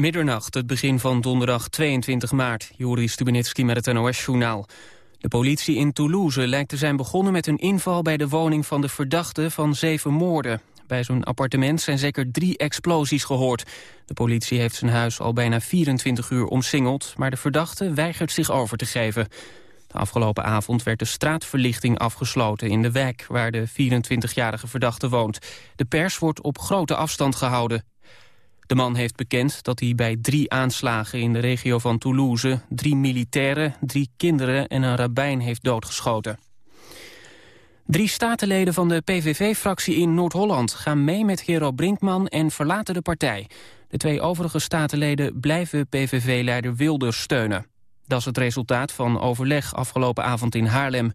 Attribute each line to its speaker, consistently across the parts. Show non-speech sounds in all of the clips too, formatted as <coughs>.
Speaker 1: Middernacht, het begin van donderdag 22 maart. Joris Stubenitski met het NOS-journaal. De politie in Toulouse lijkt te zijn begonnen met een inval... bij de woning van de verdachte van zeven moorden. Bij zo'n appartement zijn zeker drie explosies gehoord. De politie heeft zijn huis al bijna 24 uur omsingeld... maar de verdachte weigert zich over te geven. De afgelopen avond werd de straatverlichting afgesloten in de wijk... waar de 24-jarige verdachte woont. De pers wordt op grote afstand gehouden. De man heeft bekend dat hij bij drie aanslagen in de regio van Toulouse... drie militairen, drie kinderen en een rabbijn heeft doodgeschoten. Drie statenleden van de PVV-fractie in Noord-Holland gaan mee met Gero Brinkman en verlaten de partij. De twee overige statenleden blijven PVV-leider Wilders steunen. Dat is het resultaat van overleg afgelopen avond in Haarlem.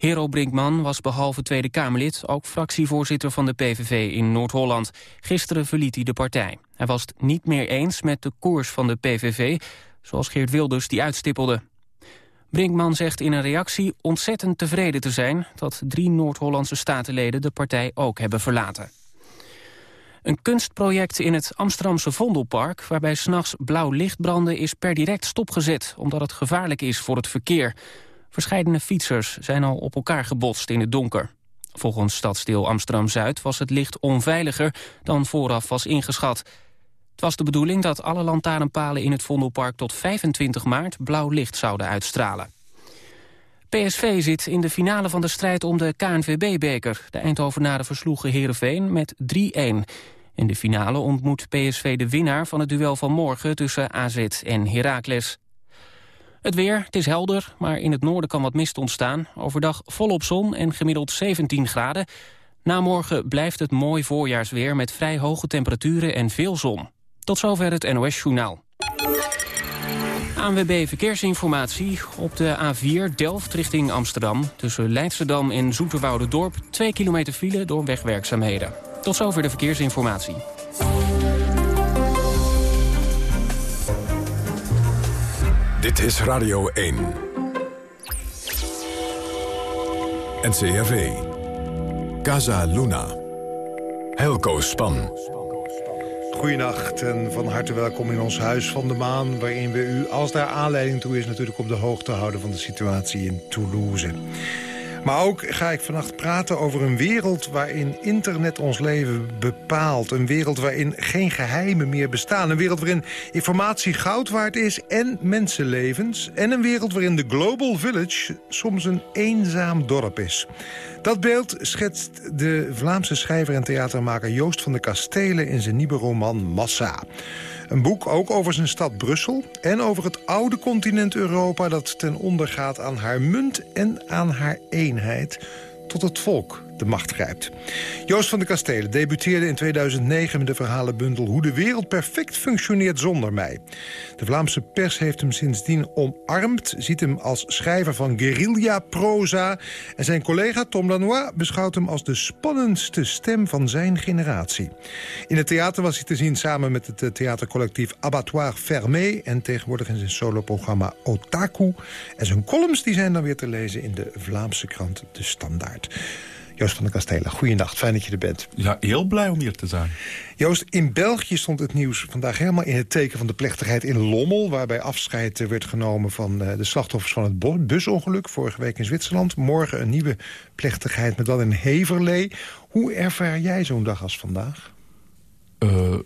Speaker 1: Hero Brinkman was behalve Tweede Kamerlid ook fractievoorzitter van de PVV in Noord-Holland. Gisteren verliet hij de partij. Hij was het niet meer eens met de koers van de PVV, zoals Geert Wilders die uitstippelde. Brinkman zegt in een reactie ontzettend tevreden te zijn... dat drie Noord-Hollandse statenleden de partij ook hebben verlaten. Een kunstproject in het Amsterdamse Vondelpark... waarbij s'nachts blauw licht branden is per direct stopgezet... omdat het gevaarlijk is voor het verkeer. Verscheidene fietsers zijn al op elkaar gebotst in het donker. Volgens stadsdeel Amsterdam-Zuid was het licht onveiliger... dan vooraf was ingeschat. Het was de bedoeling dat alle lantaarnpalen in het Vondelpark... tot 25 maart blauw licht zouden uitstralen. PSV zit in de finale van de strijd om de KNVB-beker. De Eindhovenaren versloegen Heerenveen met 3-1. In de finale ontmoet PSV de winnaar van het duel van morgen... tussen AZ en Heracles. Het weer, het is helder, maar in het noorden kan wat mist ontstaan. Overdag volop zon en gemiddeld 17 graden. Na morgen blijft het mooi voorjaarsweer met vrij hoge temperaturen en veel zon. Tot zover het NOS Journaal. ANWB Verkeersinformatie op de A4 Delft richting Amsterdam. Tussen Leidschendam en Dorp 2 kilometer file door wegwerkzaamheden. Tot zover de verkeersinformatie.
Speaker 2: Dit is Radio 1. NCRV. Casa Luna. Helco Span.
Speaker 3: Goedenacht en van harte welkom in ons Huis van de Maan... waarin we u, als daar aanleiding toe is, natuurlijk op de hoogte houden... van de situatie in Toulouse. Maar ook ga ik vannacht praten over een wereld waarin internet ons leven bepaalt. Een wereld waarin geen geheimen meer bestaan. Een wereld waarin informatie goud waard is en mensenlevens. En een wereld waarin de Global Village soms een eenzaam dorp is. Dat beeld schetst de Vlaamse schrijver en theatermaker Joost van de Kastelen... in zijn nieuwe roman Massa. Een boek ook over zijn stad Brussel en over het oude continent Europa... dat ten onder gaat aan haar munt en aan haar eenheid tot het volk de macht grijpt. Joost van de Kastelen debuteerde in 2009 met de verhalenbundel... Hoe de wereld perfect functioneert zonder mij. De Vlaamse pers heeft hem sindsdien omarmd... ziet hem als schrijver van guerrilla-proza... en zijn collega Tom Lanois beschouwt hem als de spannendste stem van zijn generatie. In het theater was hij te zien samen met het theatercollectief Abattoir Fermé... en tegenwoordig in zijn soloprogramma Otaku. En zijn columns die zijn dan weer te lezen in de Vlaamse krant De Standaard. Joost van der Kastelen, goeienacht. Fijn dat je er bent.
Speaker 4: Ja, heel blij om hier te zijn.
Speaker 3: Joost, in België stond het nieuws vandaag helemaal in het teken van de plechtigheid in Lommel... waarbij afscheid werd genomen van eh, de slachtoffers van het busongeluk... vorige week in Zwitserland. Morgen een nieuwe plechtigheid met dan in Heverlee. Hoe ervaar jij zo'n dag als vandaag?
Speaker 4: Uh,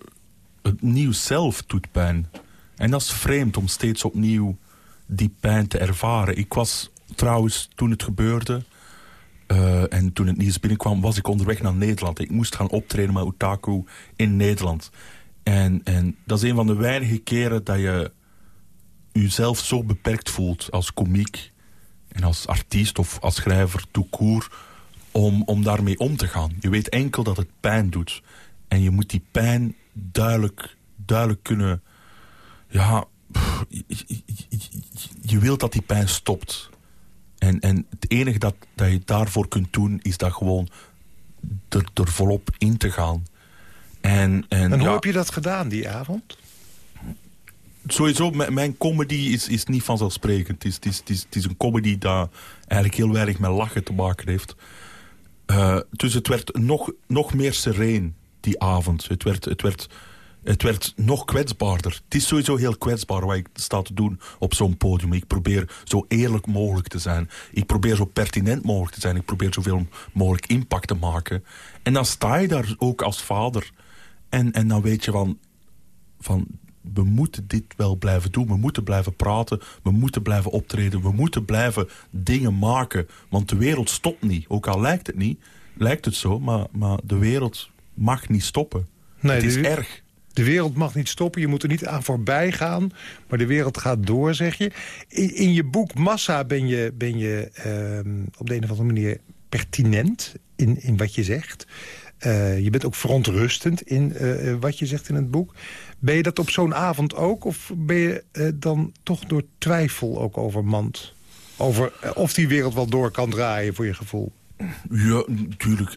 Speaker 4: het nieuws zelf doet pijn. En dat is vreemd om steeds opnieuw die pijn te ervaren. Ik was trouwens, toen het gebeurde uh, en toen het nieuws binnenkwam, was ik onderweg naar Nederland. Ik moest gaan optreden met Otaku in Nederland. En, en dat is een van de weinige keren dat je jezelf zo beperkt voelt als komiek... en als artiest of als schrijver toekoer om, om daarmee om te gaan. Je weet enkel dat het pijn doet. En je moet die pijn duidelijk, duidelijk kunnen... Ja, je, je, je wilt dat die pijn stopt. En, en het enige dat, dat je daarvoor kunt doen, is dat gewoon er, er volop in te gaan. En, en,
Speaker 3: en hoe heb je dat gedaan die avond?
Speaker 4: Sowieso, mijn comedy is, is niet vanzelfsprekend. Het is, het, is, het, is, het is een comedy dat eigenlijk heel weinig met lachen te maken heeft. Uh, dus het werd nog, nog meer sereen die avond. Het werd, het werd Het werd nog kwetsbaarder. Het is sowieso heel kwetsbaar wat ik sta te doen op zo'n podium. Ik probeer zo eerlijk mogelijk te zijn. Ik probeer zo pertinent mogelijk te zijn. Ik probeer zoveel mogelijk impact te maken. En dan sta je daar ook als vader. En, en dan weet je van, van we moeten dit wel blijven doen. We moeten blijven praten. We moeten blijven optreden. We moeten blijven dingen maken. Want de wereld stopt niet. Ook al lijkt het niet, lijkt het zo. Maar, maar de wereld mag niet stoppen.
Speaker 3: Nee,
Speaker 4: het is erg.
Speaker 3: De wereld mag niet stoppen, je moet er niet aan voorbij gaan. Maar de wereld gaat door, zeg je. In, je boek Massa ben je, ben je ehm, op de een of andere manier pertinent in, in wat je zegt. Eh, je bent ook verontrustend in eh, eh, wat je zegt in het boek. Ben je dat op zo'n avond ook? Of ben je dan toch door twijfel ook overmand? Over of die wereld wel door kan draaien voor je gevoel?
Speaker 4: Ja, natuurlijk.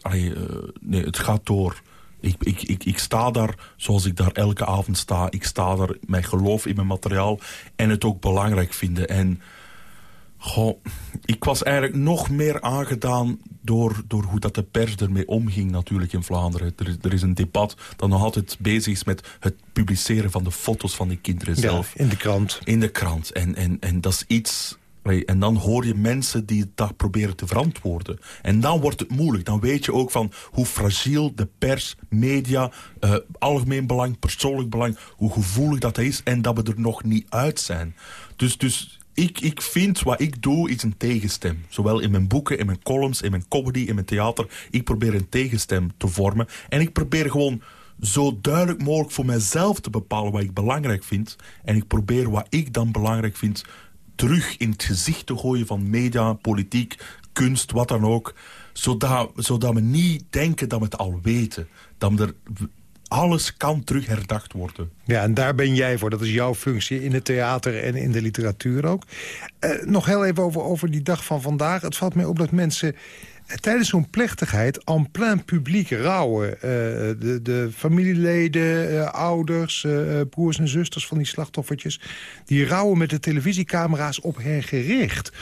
Speaker 4: Nee, het gaat door. Ik, ik, ik, ik sta daar zoals ik daar elke avond sta. Ik sta daar met geloof in mijn materiaal en het ook belangrijk vinden. En goh, ik was eigenlijk nog meer aangedaan door, door hoe dat de pers ermee omging natuurlijk in Vlaanderen. Er is, er is een debat dat nog altijd bezig is met het publiceren van de foto's van die kinderen zelf
Speaker 3: Ja, in de krant.
Speaker 4: in de krant. En, en, en dat is iets... En dan hoor je mensen die dat proberen te verantwoorden. En dan wordt het moeilijk. Dan weet je ook van hoe fragiel de pers, media, eh, algemeen belang, persoonlijk belang, hoe gevoelig dat is en dat we er nog niet uit zijn. Dus, dus ik, ik vind wat ik doe is een tegenstem. Zowel in mijn boeken, in mijn columns, in mijn comedy, in mijn theater. Ik probeer een tegenstem te vormen. En ik probeer gewoon zo duidelijk mogelijk voor mijzelf te bepalen wat ik belangrijk vind. En ik probeer wat ik dan belangrijk vind terug in het gezicht te gooien van media, politiek, kunst, wat dan ook. Zodat, zodat we niet denken dat we het al weten. Dat er, alles kan terug herdacht worden.
Speaker 3: Ja, en daar ben jij voor. Dat is jouw functie in het theater en in de literatuur ook. Eh, nog heel even over, over die dag van vandaag. Het valt mij op dat mensen tijdens zo'n plechtigheid... en plein publiek rouwen. Eh, de, de familieleden, eh, ouders, eh, broers en zusters van die slachtoffertjes... die rouwen met de televisiecamera's op hen gericht.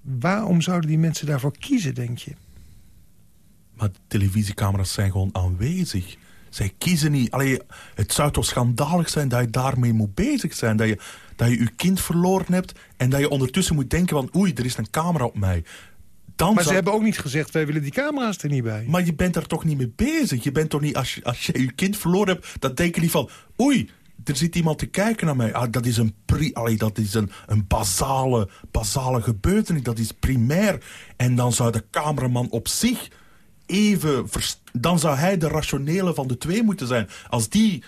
Speaker 3: Waarom zouden die mensen daarvoor kiezen, denk je?
Speaker 4: Maar de televisiecamera's zijn gewoon aanwezig. Zij kiezen niet. Allee, het zou toch schandalig zijn dat je daarmee moet bezig zijn. Dat je, dat je je kind verloren hebt en dat je ondertussen moet denken van... oei, er is een camera op mij. Dan
Speaker 3: Maar ze hebben ook niet gezegd, wij willen die camera's er niet bij.
Speaker 4: Maar je bent daar toch niet mee bezig? Je bent toch niet, als je, als je je kind verloren hebt, dan denk je niet van... oei, er zit iemand te kijken naar mij. Ah, dat is een, pri allee, dat is een, een basale, basale gebeurtenis. Dat is primair. En dan zou de cameraman op zich even... Dan zou hij de rationele van de twee moeten zijn. Als die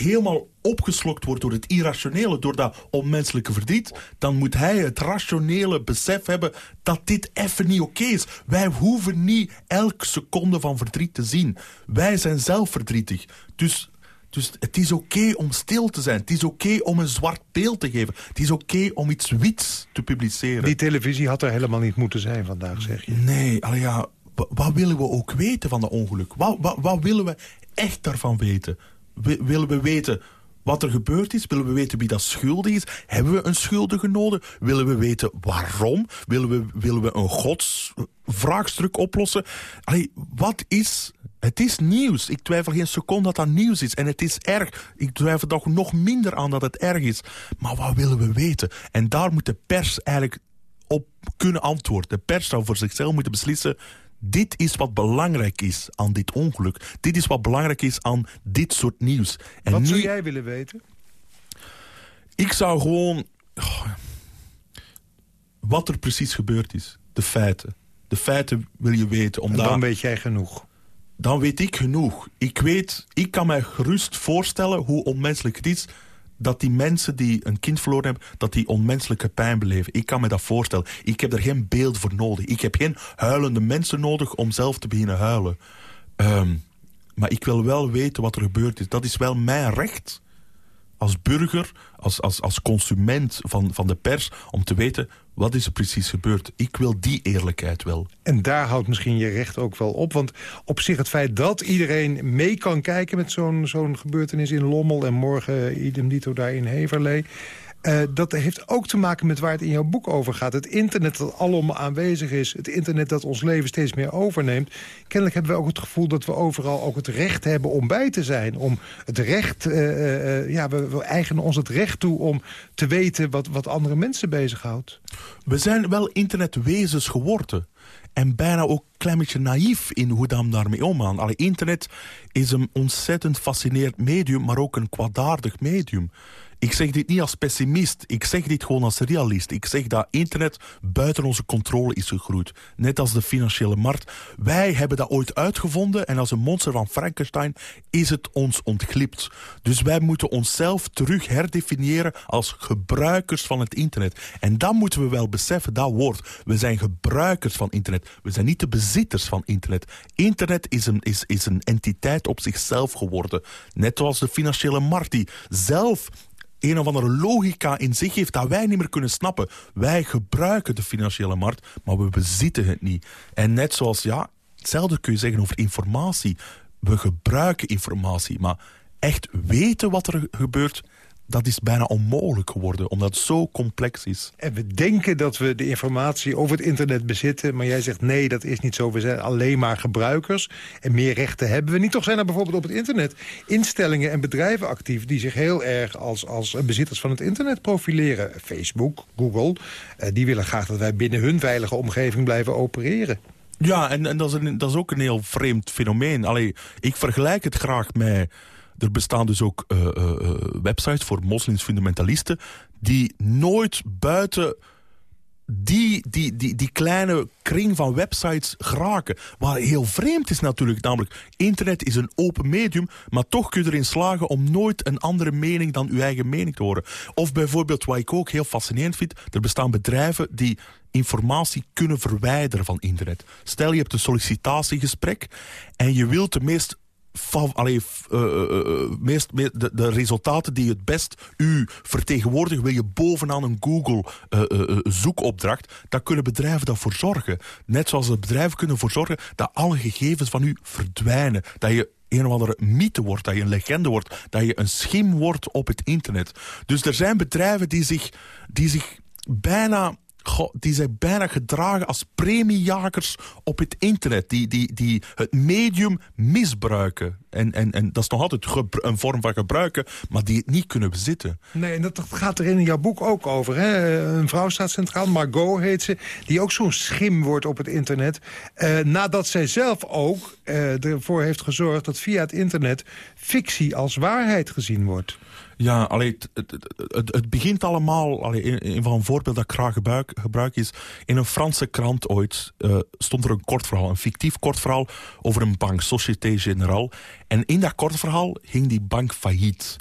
Speaker 4: helemaal opgeslokt wordt door het irrationele, door dat onmenselijke verdriet, dan moet hij het rationele besef hebben dat dit even niet oké is. Wij hoeven niet elke seconde van verdriet te zien. Wij zijn zelf verdrietig. Dus, dus het is oké om stil te zijn. Het is oké om een zwart beeld te geven. Het is oké om iets wits te publiceren.
Speaker 3: Die televisie had er helemaal niet moeten zijn vandaag, zeg je.
Speaker 4: Nee, allee, ja, wa- wat willen we ook weten van dat ongeluk? Wat, wat, wat willen we echt daarvan weten? Wi- willen we weten wat er gebeurd is? Willen we weten wie dat schuldig is? Hebben we een schuldige nodig? Willen we weten waarom? Willen we, willen we een godsvraagstuk oplossen? Allee, wat is... Het is nieuws. Ik twijfel geen seconde dat dat nieuws is. En het is erg. Ik twijfel toch nog minder aan dat het erg is. Maar wat willen we weten? En daar moet de pers eigenlijk op kunnen antwoorden. De pers zou voor zichzelf moeten beslissen... dit is wat belangrijk is aan dit ongeluk. Dit is wat belangrijk is aan dit soort nieuws. En
Speaker 3: Wat zou jij willen weten?
Speaker 4: Ik zou gewoon... oh, wat er precies gebeurd is. De feiten. De feiten wil je weten.
Speaker 3: En dan weet jij genoeg.
Speaker 4: dan weet ik genoeg. Ik weet, ik kan mij gerust voorstellen hoe onmenselijk het is dat die mensen die een kind verloren hebben, dat die onmenselijke pijn beleven. Ik kan me dat voorstellen. Ik heb er geen beeld voor nodig. Ik heb geen huilende mensen nodig om zelf te beginnen huilen. Ehm, maar ik wil wel weten wat er gebeurd is. Dat is wel mijn recht als burger, als, als, als consument van, van de pers... om te weten wat is er precies gebeurd. Ik wil die eerlijkheid wel.
Speaker 3: En daar houdt misschien je recht ook wel op. Want op zich het feit dat iedereen mee kan kijken... met zo'n zo'n gebeurtenis in Lommel... en morgen idem dito daar in Heverlee... Uh, dat heeft ook te maken met waar het in jouw boek over gaat. Het internet dat alom aanwezig is. Het internet dat ons leven steeds meer overneemt. Kennelijk hebben we ook het gevoel dat we overal ook het recht hebben om bij te zijn. Om het recht, uh, ja, we, we, eigenen ons het recht toe om te weten wat, wat andere mensen bezighoudt.
Speaker 4: We zijn wel internetwezens geworden en bijna ook een klein beetje naïef in hoe dan daarmee omgaan. Allee, internet is een ontzettend fascinerend medium, maar ook een kwaadaardig medium. Ik zeg dit niet als pessimist, ik zeg dit gewoon als realist. Ik zeg dat internet buiten onze controle is gegroeid. Net als de financiële markt. Wij hebben dat ooit uitgevonden en als een monster van Frankenstein is het ons ontglipt. Dus wij moeten onszelf terug herdefiniëren als gebruikers van het internet. En dat moeten we wel beseffen, dat woord. We zijn gebruikers van internet. We zijn niet de bezitters van internet. Internet is een, is, is een entiteit op zichzelf geworden. Net zoals de financiële markt die zelf een of andere logica in zich heeft dat wij niet meer kunnen snappen. Wij gebruiken de financiële markt, maar we bezitten het niet. En net zoals, ja, hetzelfde kun je zeggen over informatie. We gebruiken informatie, maar echt weten wat er gebeurt dat is bijna onmogelijk geworden, omdat het zo complex is.
Speaker 3: En we denken dat we de informatie over het internet bezitten... maar jij zegt nee, dat is niet zo. We zijn alleen maar gebruikers en meer rechten hebben we niet. Toch zijn er bijvoorbeeld op het internet instellingen en bedrijven actief... die zich heel erg als, als bezitters van het internet profileren. Facebook, Google, eh, die willen graag dat wij binnen hun veilige omgeving blijven opereren.
Speaker 4: Ja, en, en dat, is een, dat is ook een heel vreemd fenomeen. Allee, ik vergelijk het graag met er bestaan dus ook uh, uh, websites voor moslims-fundamentalisten... die nooit buiten die, die, die, die kleine kring van websites geraken. Wat heel vreemd is natuurlijk, namelijk... internet is een open medium, maar toch kun je erin slagen... om nooit een andere mening dan uw eigen mening te horen. Of bijvoorbeeld, wat ik ook heel fascinerend vind... er bestaan bedrijven die informatie kunnen verwijderen van internet. Stel, je hebt een sollicitatiegesprek... en je wilt de meest allee, uh, uh, meest, de, de, resultaten die het best u vertegenwoordigen... wil je bovenaan een Google zoekopdracht... dan kunnen bedrijven daarvoor zorgen. Net zoals de bedrijven kunnen ervoor zorgen... dat alle gegevens van u verdwijnen. Dat je een of andere mythe wordt, dat je een legende wordt... dat je een schim wordt op het internet. Dus er zijn bedrijven die zich, die zich bijna die zijn bijna gedragen als premiejagers op het internet. Die, die, die het medium misbruiken. En, en, en dat is nog altijd een vorm van gebruiken, maar die het niet kunnen bezitten.
Speaker 3: Nee, en dat gaat er in jouw boek ook over. Hè? Een vrouw staat centraal, Margot heet ze, die ook zo'n schim wordt op het internet. Uh, nadat zij zelf ook uh, ervoor heeft gezorgd dat via het internet fictie als waarheid gezien wordt.
Speaker 4: Ja, allee, het, het, begint allemaal... Allee, een, van een voorbeeld dat ik graag gebruik, is... in een Franse krant ooit uh, stond er een kort verhaal. Een fictief kort verhaal over een bank, Société Générale. En in dat kort verhaal ging die bank failliet.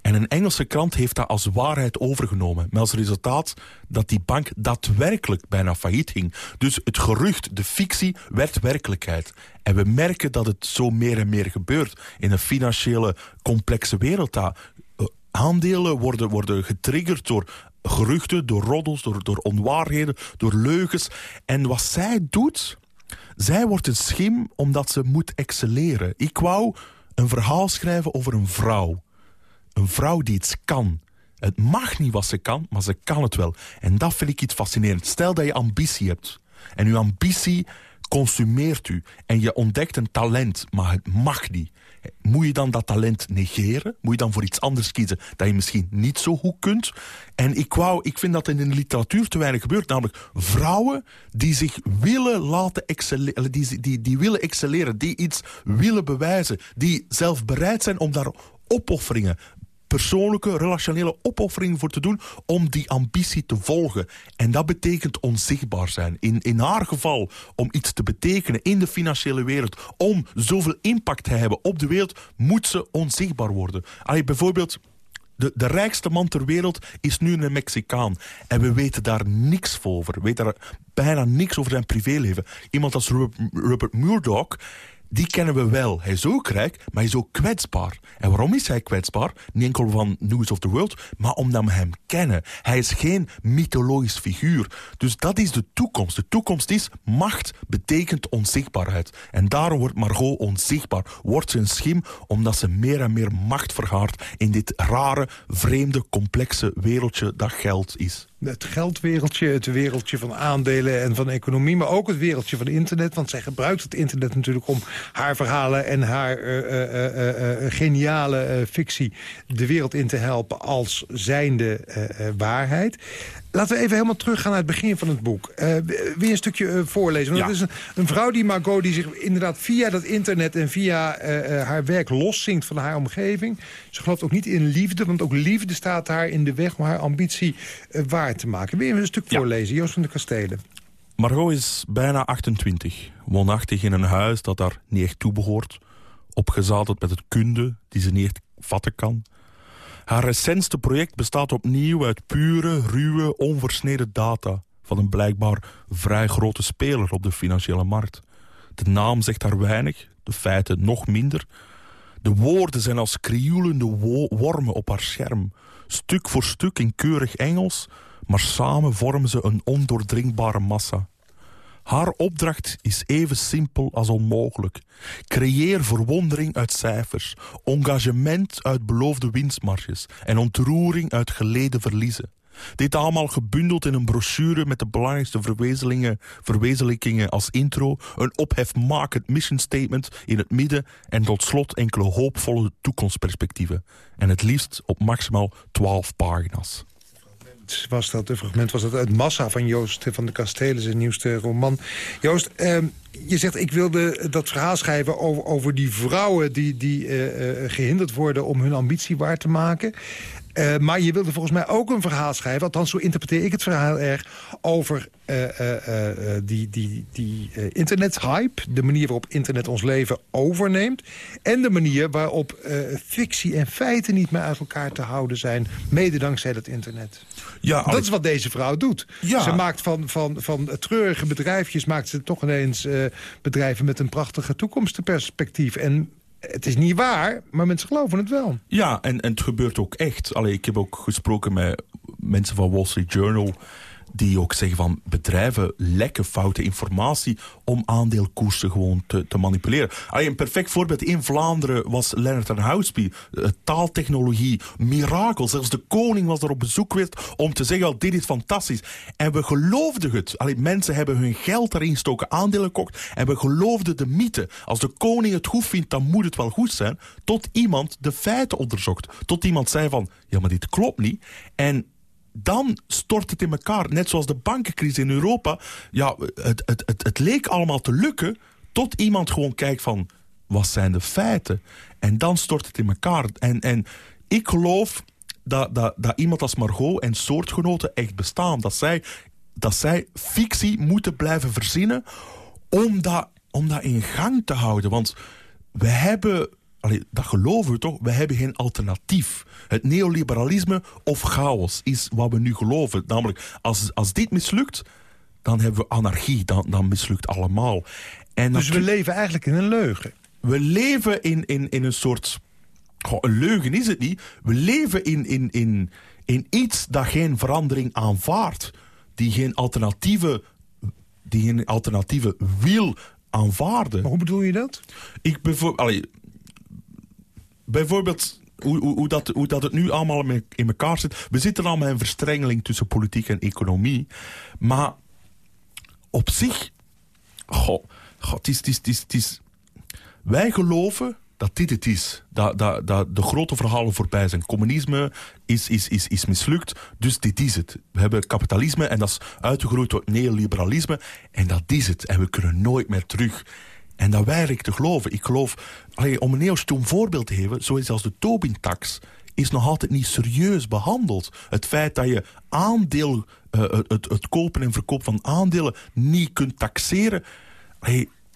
Speaker 4: En een Engelse krant heeft dat als waarheid overgenomen. Met als resultaat dat die bank daadwerkelijk bijna failliet ging. Dus het gerucht, de fictie, werd werkelijkheid. En we merken dat het zo meer en meer gebeurt. In een financiële complexe wereld. Dat aandelen worden, worden getriggerd door geruchten, door roddels, door, door onwaarheden, door leugens. En wat zij doet, zij wordt een schim omdat ze moet excelleren. Ik wou een verhaal schrijven over een vrouw. Een vrouw die iets kan. Het mag niet wat ze kan, maar ze kan het wel. En dat vind ik iets fascinerend. Stel dat je ambitie hebt. En uw ambitie consumeert u. En je ontdekt een talent, maar het mag niet. Moet je dan dat talent negeren? Moet je dan voor iets anders kiezen dat je misschien niet zo goed kunt? En ik, wou, ik vind dat in de literatuur te weinig gebeurt. Namelijk vrouwen die zich willen laten excelleren, die, die, die willen excelleren, die iets willen bewijzen. Die zelf bereid zijn om daar opofferingen, persoonlijke, relationele opoffering voor te doen om die ambitie te volgen. En dat betekent onzichtbaar zijn. In, in haar geval om iets te betekenen in de financiële wereld, om zoveel impact te hebben op de wereld, moet ze onzichtbaar worden. Allee, bijvoorbeeld... De, de, rijkste man ter wereld is nu een Mexicaan. En we weten daar niks over. We weten daar bijna niks over zijn privéleven. Iemand als Rupert Murdoch die kennen we wel. Hij is ook rijk, maar hij is ook kwetsbaar. En waarom is hij kwetsbaar? Niet enkel van News of the World, maar omdat we hem kennen. Hij is geen mythologisch figuur. Dus dat is de toekomst. De toekomst is macht betekent onzichtbaarheid. En daarom wordt Margot onzichtbaar. Wordt ze een schim omdat ze meer en meer macht vergaart in dit rare, vreemde, complexe wereldje dat geld is
Speaker 3: het geldwereldje, het wereldje van aandelen en van economie... maar ook het wereldje van internet. Want zij gebruikt het internet natuurlijk om haar verhalen... en haar uh, uh, geniale fictie de wereld in te helpen als zijnde waarheid. Laten we even helemaal teruggaan naar het begin van het boek. Uh, wil je een stukje uh, voorlezen? Want ja. is een, een, vrouw die Margot die zich inderdaad via dat internet... en via uh, haar werk loszinkt van haar omgeving. Ze gelooft ook niet in liefde, want ook liefde staat haar in de weg... om haar ambitie waar te maken. Wil je een stuk voorlezen? Joost van de Kastelen.
Speaker 4: Margot is bijna 28. Woonachtig in een huis dat daar niet echt toe behoort. Opgezadeld met het kunde die ze niet echt vatten kan. Haar recentste project bestaat opnieuw uit pure, ruwe, onversneden data... van een blijkbaar vrij grote speler op de financiële markt. De naam zegt haar weinig, de feiten nog minder. De woorden zijn als krioelende wormen op haar scherm. Stuk voor stuk in keurig Engels... maar samen vormen ze een ondoordringbare massa. Haar opdracht is even simpel als onmogelijk. Creëer verwondering uit cijfers, engagement uit beloofde winstmarges en ontroering uit geleden verliezen. Dit allemaal gebundeld in een brochure met de belangrijkste verwezenlijkingen als intro, een ophefmakend mission statement in het midden en tot slot enkele hoopvolle toekomstperspectieven. En het liefst op maximaal 12 pagina's
Speaker 3: was dat, een fragment was dat uit Massa van Joost van de Kastelen, zijn nieuwste roman. Joost, ehm, je zegt ik wilde dat verhaal schrijven over, die vrouwen die, die uh, gehinderd worden om hun ambitie waar te maken. Uh, maar je wilde volgens mij ook een verhaal schrijven... althans zo interpreteer ik het verhaal erg... over uh, uh, die, die, die internethype... de manier waarop internet ons leven overneemt... en de manier waarop fictie en feiten niet meer uit elkaar te houden zijn... mede dankzij dat internet. Ja, dat is wat deze vrouw doet. Ja. Ze maakt van, van, van treurige bedrijfjes... maakt ze toch ineens bedrijven met een prachtige toekomstperspectief... en het is niet waar, maar mensen geloven het wel.
Speaker 4: Ja, en, en het gebeurt ook echt. Allee, ik heb ook gesproken met mensen van Wall Street Journal die ook zeggen van bedrijven lekken foute informatie om aandeelkoersen gewoon te, manipuleren. Allee, een perfect voorbeeld in Vlaanderen was Leonard en. Eh, taaltechnologie, mirakel. Zelfs de koning was er op bezoek geweest om te zeggen, oh, dit is fantastisch. En we geloofden het. Allee, mensen hebben hun geld erin gestoken, aandelen gekocht en we geloofden de mythe. Als de koning het goed vindt, dan moet het wel goed zijn. Tot iemand de feiten onderzocht. Tot iemand zei van, ja maar dit klopt niet. En dan stort het in elkaar. Net zoals de bankencrisis in Europa. Ja, het, het, het, het leek allemaal te lukken... tot iemand gewoon kijkt van... wat zijn de feiten? En dan stort het in elkaar. En, en ik geloof dat, dat, dat iemand als Margot en soortgenoten echt bestaan. Dat zij, dat zij fictie moeten blijven verzinnen... om dat, om dat in gang te houden. Want we hebben Allee, dat geloven we toch? We hebben geen alternatief. Het neoliberalisme of chaos is wat we nu geloven. Namelijk, als, als dit mislukt, dan hebben we anarchie. Dan, dan mislukt allemaal.
Speaker 3: En dus we leven eigenlijk in een leugen?
Speaker 4: We leven in, in, in een soort... Goh, een leugen is het niet. We leven in, in, in, in iets dat geen verandering aanvaardt. Die geen alternatieve, die geen alternatieve wil aanvaarden.
Speaker 3: Maar hoe bedoel je dat?
Speaker 4: Ik bijvoorbeeld bijvoorbeeld hoe, hoe, dat, hoe dat het nu allemaal in elkaar zit. We zitten allemaal in verstrengeling tussen politiek en economie. Maar op zich... Goh, wij geloven dat dit het is. Dat, dat, dat de grote verhalen voorbij zijn. Communisme is, is, is, is mislukt, dus dit is het. We hebben kapitalisme en dat is uitgegroeid tot neoliberalisme. En dat is het. En we kunnen nooit meer terug. En dat weiger ik te geloven. Ik geloof, allee, om een heel voorbeeld te geven... zoiets als de Tobin-tax is nog altijd niet serieus behandeld. Het feit dat je aandeel, uh, het, het, kopen en verkoop van aandelen niet kunt taxeren...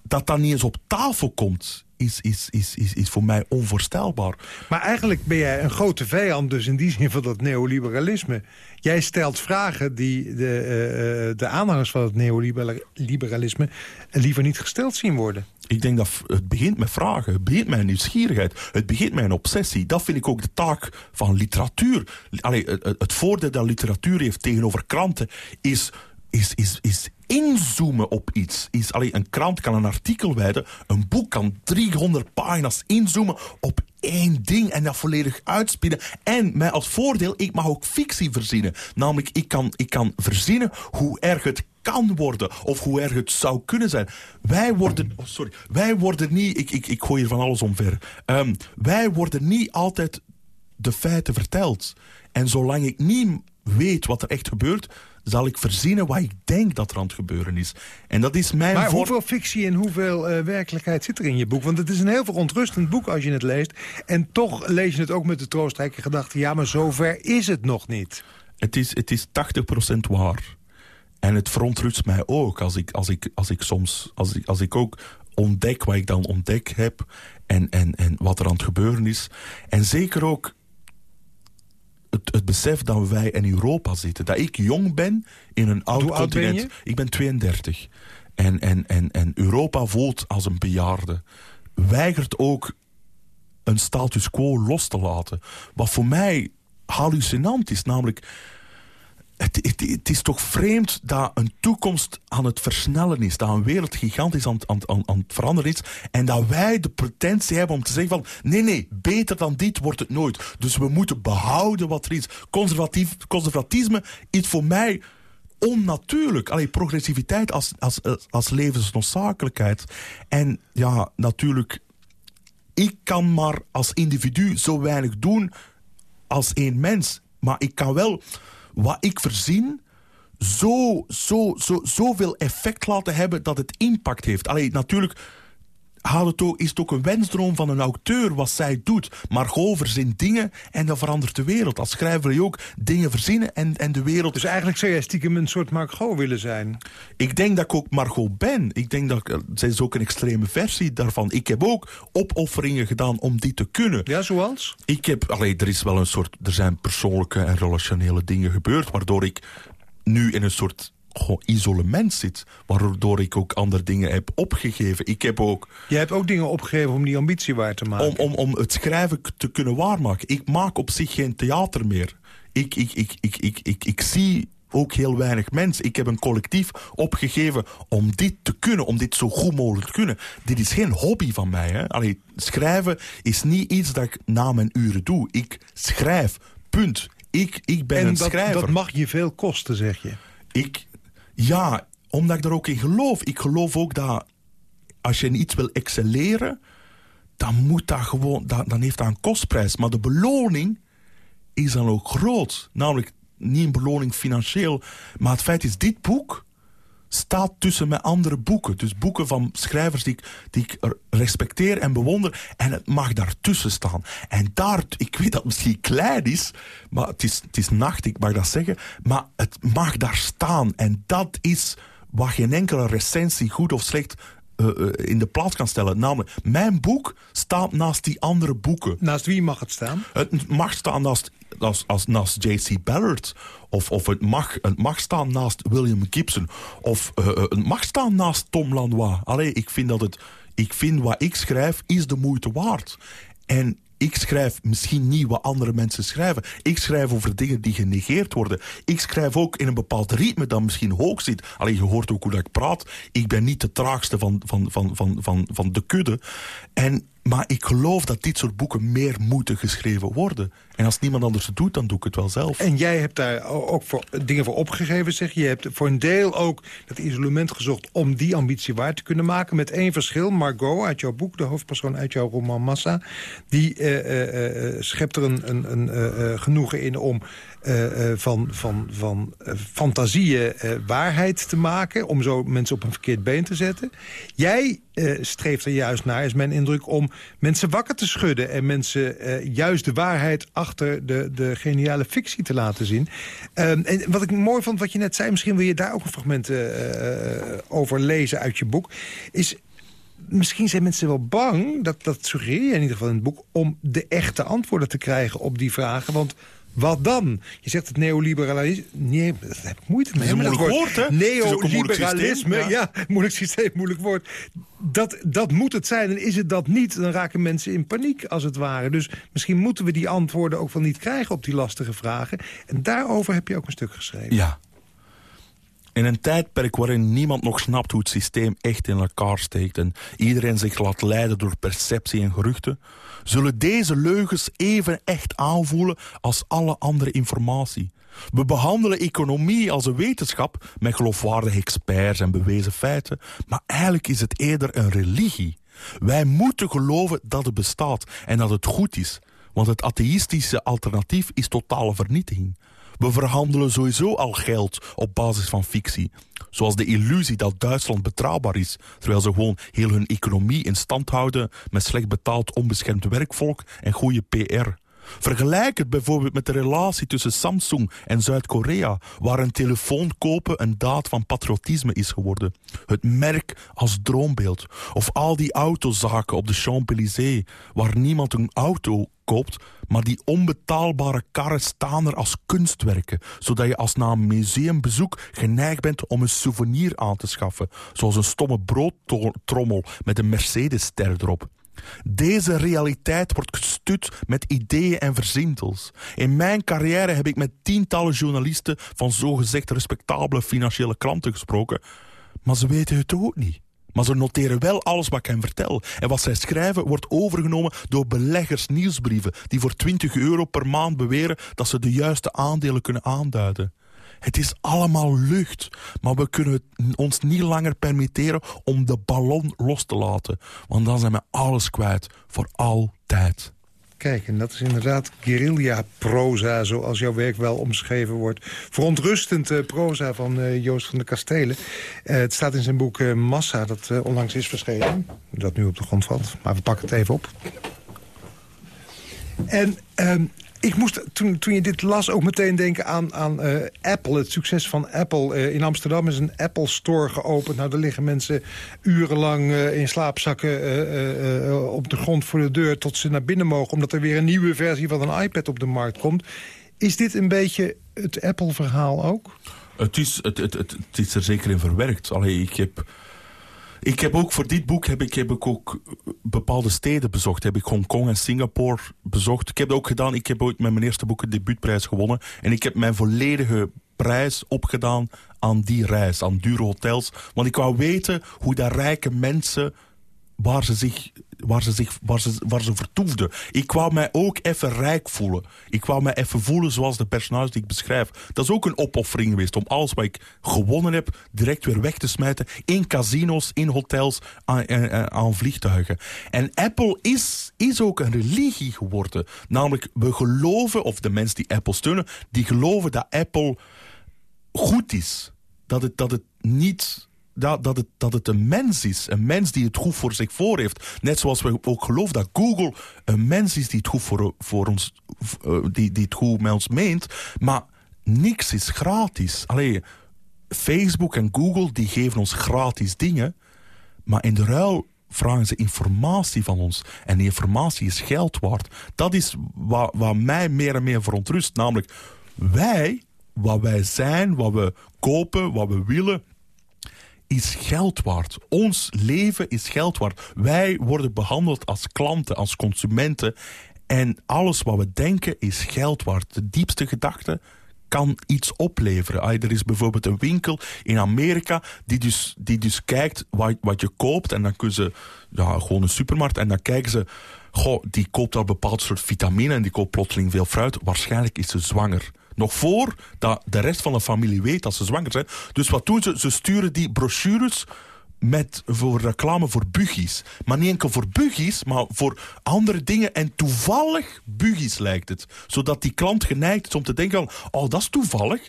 Speaker 4: Dat dat niet eens op tafel komt is, is, is, is, is voor mij onvoorstelbaar.
Speaker 3: Maar eigenlijk ben jij een grote vijand dus in die zin van dat neoliberalisme. Jij stelt vragen die de, uh, de aanhangers van het neoliberalisme liever niet gesteld zien worden.
Speaker 4: Ik denk dat het begint met vragen, het begint met nieuwsgierigheid, het begint met een obsessie. Dat vind ik ook de taak van literatuur. Allee, het, voordeel dat literatuur heeft tegenover kranten is, is, is, is inzoomen op iets. Is, een krant kan een artikel wijden, een boek kan 300 pagina's inzoomen op één ding en dat volledig uitspinnen. En mij als voordeel, ik mag ook fictie verzinnen. Namelijk, ik kan, ik kan verzinnen hoe erg het kan worden of hoe erg het zou kunnen zijn. Wij worden, oh sorry, wij worden niet, ik, ik, ik gooi hier van alles omver. Um, wij worden niet altijd de feiten verteld. En zolang ik niet weet wat er echt gebeurt, zal ik verzinnen wat ik denk dat er aan het gebeuren is. En dat is mijn
Speaker 3: maar hoeveel fictie en hoeveel uh, werkelijkheid zit er in je boek? Want het is een heel verontrustend boek als je het leest. En toch lees je het ook met de troostrijke gedachte... ja, maar zover is het nog niet.
Speaker 4: Het is, het is 80% waar. En het verontrust mij ook als ik, als ik, als ik soms... Als ik, als ik ook ontdek wat ik dan ontdek heb... En, en, en wat er aan het gebeuren is. En zeker ook het, het, besef dat wij in Europa zitten. Dat ik jong ben in een oud continent.
Speaker 3: Ben
Speaker 4: ik ben 32. En, en, en, en Europa voelt als een bejaarde. Weigert ook een status quo los te laten. Wat voor mij hallucinant is, namelijk het, is toch vreemd dat een toekomst aan het versnellen is. Dat een wereld gigantisch aan, aan, aan, het veranderen is. En dat wij de pretentie hebben om te zeggen van... Nee, nee, beter dan dit wordt het nooit. Dus we moeten behouden wat er is. Conservatief, conservatisme is voor mij onnatuurlijk. Allee, progressiviteit als, als, als levensnoodzakelijkheid. En ja, natuurlijk... Ik kan maar als individu zo weinig doen als één mens. Maar ik kan wel wat ik verzin zo, zo, zo, zoveel effect laten hebben dat het impact heeft. Alleen natuurlijk het ook, is het ook een wensdroom van een auteur wat zij doet. Margot verzint dingen en dan verandert de wereld. Als schrijver wil je ook dingen verzinnen en, en de wereld...
Speaker 3: Dus eigenlijk zou jij stiekem een soort Margot willen zijn?
Speaker 4: Ik denk dat ik ook Margot ben. Ik denk dat eh, zij is ook een extreme versie daarvan. Ik heb ook opofferingen gedaan om die te kunnen.
Speaker 3: Ja, zoals?
Speaker 4: Ik heb... Allee, er is wel een soort... Er zijn persoonlijke en relationele dingen gebeurd... waardoor ik nu in een soort gewoon isolement zit. Waardoor ik ook andere dingen heb opgegeven. Ik heb ook...
Speaker 3: Je hebt ook dingen opgegeven om die ambitie waar te maken?
Speaker 4: Om, om, om het schrijven te kunnen waarmaken. Ik maak op zich geen theater meer. Ik, ik, ik, ik, ik, ik, ik zie ook heel weinig mensen. Ik heb een collectief opgegeven om dit te kunnen, om dit zo goed mogelijk te kunnen. Dit is geen hobby van mij. Hè? Allee, schrijven is niet iets dat ik na mijn uren doe. Ik schrijf, punt. Ik, ik ben
Speaker 3: en
Speaker 4: een
Speaker 3: dat,
Speaker 4: schrijver.
Speaker 3: dat mag je veel kosten, zeg je?
Speaker 4: Ik, ja, omdat ik er ook in geloof. Ik geloof ook dat als je in iets wil excelleren... dan moet dat gewoon, dan heeft dat een kostprijs. Maar de beloning is dan ook groot. Namelijk niet een beloning financieel. Maar het feit is, dit boek staat tussen mijn andere boeken. Dus boeken van schrijvers die ik, die ik respecteer en bewonder. En het mag daartussen staan. En daar, ik weet dat het misschien klein is, maar het is, het is nacht, ik mag dat zeggen. Maar het mag daar staan. En dat is wat geen enkele recensie, goed of slecht, uh, uh, in de plaats kan stellen. Namelijk, mijn boek staat naast die andere boeken.
Speaker 3: Naast wie mag het staan?
Speaker 4: Het mag staan naast, als, als, naast J.C. Ballard. Of, of het, mag, het mag staan naast William Gibson. Of uh, het mag staan naast Tom Lanois. Allee, ik vind dat het... Ik vind wat ik schrijf, is de moeite waard. En ik schrijf misschien niet wat andere mensen schrijven. Ik schrijf over dingen die genegeerd worden. Ik schrijf ook in een bepaald ritme dat misschien hoog zit. Alleen je hoort ook hoe dat ik praat. Ik ben niet de traagste van, van, van, van, van, van de kudde. En maar ik geloof dat dit soort boeken meer moeten geschreven worden. En als niemand anders het doet, dan doe ik het wel zelf.
Speaker 3: En jij hebt daar ook voor, dingen voor opgegeven, zeg je. Je hebt voor een deel ook dat isolement gezocht om die ambitie waar te kunnen maken. Met één verschil, Margot uit jouw boek, de hoofdpersoon uit jouw roman Massa... die uh, uh, schept er een, een genoegen in om uh, van, van, van uh, fantasieën waarheid te maken... om zo mensen op een verkeerd been te zetten. Jij streeft er juist naar, is mijn indruk... om mensen wakker te schudden en mensen juist de waarheid... achter de, de geniale fictie te laten zien. Ehm, en wat ik mooi vond, wat je net zei... misschien wil je daar ook een fragment over lezen uit je boek... is misschien zijn mensen wel bang, dat, dat suggereer je in ieder geval in het boek... om de echte antwoorden te krijgen op die vragen. Want Wat dan? Je zegt het neoliberalisme... Nee, dat heb ik moeite mee.
Speaker 4: Het is een moeilijk woord, hè?
Speaker 3: Neoliberalisme, ja. ja. <laughs> Moeilijk systeem, moeilijk woord. Dat, dat moet het zijn. En is het dat niet, dan raken mensen in paniek, als het ware. Dus misschien moeten we die antwoorden ook wel niet krijgen op die lastige vragen. En daarover heb je ook een stuk geschreven.
Speaker 4: Ja, in een tijdperk waarin niemand nog snapt hoe het systeem echt in elkaar steekt... en iedereen zich laat leiden door perceptie en geruchten... zullen deze leugens even echt aanvoelen als alle andere informatie. We behandelen economie als een wetenschap met geloofwaardige experts en bewezen feiten... maar eigenlijk is het eerder een religie. Wij moeten geloven dat het bestaat en dat het goed is... want het atheïstische alternatief is totale vernietiging. We verhandelen sowieso al geld op basis van fictie. Zoals de illusie dat Duitsland betrouwbaar is... terwijl ze gewoon heel hun economie in stand houden... met slecht betaald onbeschermd werkvolk en goede PR. Vergelijk het bijvoorbeeld met de relatie tussen Samsung en Zuid-Korea... waar een telefoon kopen een daad van patriotisme is geworden. Het merk als droombeeld. Of al die autozaken op de Champs-Élysées... waar niemand een auto koopt... maar die onbetaalbare karren staan er als kunstwerken... zodat je als na een museumbezoek geneigd bent om een souvenir aan te schaffen... zoals een stomme broodtrommel met een Mercedes-ster erop. Deze realiteit wordt gestut met ideeën en verzinsels. In mijn carrière heb ik met tientallen journalisten... van zogezegd respectabele financiële klanten gesproken... maar ze weten het ook niet. Maar ze noteren wel alles wat ik hen vertel. En wat zij schrijven wordt overgenomen door beleggers nieuwsbrieven... die voor 20 euro per maand beweren dat ze de juiste aandelen kunnen aanduiden. Het is allemaal lucht, maar we kunnen ons niet langer permitteren om de ballon los te laten. Want dan zijn we alles kwijt, voor altijd.
Speaker 3: Kijk, en dat is inderdaad guerrilla-proza, zoals jouw werk wel omschreven wordt. Verontrustend uh, proza van uh, Joost van der Kastelen. Uh, het staat in zijn boek Massa, dat onlangs is verschenen. Dat nu op de grond valt, maar we pakken het even op. En ehm, ik moest toen, toen je dit las ook meteen denken aan, aan uh, Apple. Het succes van Apple. Uh, in Amsterdam is een Apple Store geopend. Nou, daar liggen mensen urenlang uh, in slaapzakken op de grond voor de deur... tot ze naar binnen mogen, omdat er weer een nieuwe versie van een iPad op de markt komt. Is dit een beetje het Apple-verhaal ook?
Speaker 4: Het is, het, het, het, het, is er zeker in verwerkt. Allee, ik heb ik heb ook voor dit boek heb ik, heb ik ook bepaalde steden bezocht. Heb ik Hongkong en Singapore bezocht. Ik heb dat ook gedaan. Ik heb ooit met mijn eerste boek een debuutprijs gewonnen. En ik heb mijn volledige prijs opgedaan aan die reis, aan dure hotels. Want ik wou weten hoe daar rijke mensen waar ze zich waar ze, zich, waar ze, waar ze. Ik wou mij ook even rijk voelen. Ik wou mij even voelen zoals de personage die ik beschrijf. Dat is ook een opoffering geweest om alles wat ik gewonnen heb... direct weer weg te smijten in casino's, in hotels, aan, aan, aan vliegtuigen. En Apple is, is ook een religie geworden. Namelijk, we geloven, of de mensen die Apple steunen... die geloven dat Apple goed is. Dat het, dat het niet dat, dat, het, dat het een mens is. Een mens die het goed voor zich voor heeft. Net zoals we ook geloven dat Google een mens is die het goed, voor, voor ons, eh, die, die het goed met ons meent. Maar niks is gratis. Allee, Facebook en Google die geven ons gratis dingen. Maar in de ruil vragen ze informatie van ons. En die informatie is geld waard. Dat is wat, wat mij meer en meer verontrust. Namelijk, wij, wat wij zijn, wat we kopen, wat we willen is geld waard. Ons leven is geld waard. Wij worden behandeld als klanten, als consumenten. En alles wat we denken is geld waard. De diepste gedachte kan iets opleveren. Er is bijvoorbeeld een winkel in Amerika die dus, die dus kijkt wat, wat je koopt. En dan kunnen ze, ja, gewoon een supermarkt, en dan kijken ze... Goh, die koopt al bepaald soort vitamine en die koopt plotseling veel fruit. Waarschijnlijk is ze zwanger. Nog voor dat de rest van de familie weet dat ze zwanger zijn. Dus wat doen ze? Ze sturen die brochures met, voor reclame voor buggies. Maar niet enkel voor buggies, maar voor andere dingen. En toevallig buggies lijkt het. Zodat die klant geneigd is om te denken... oh, dat is toevallig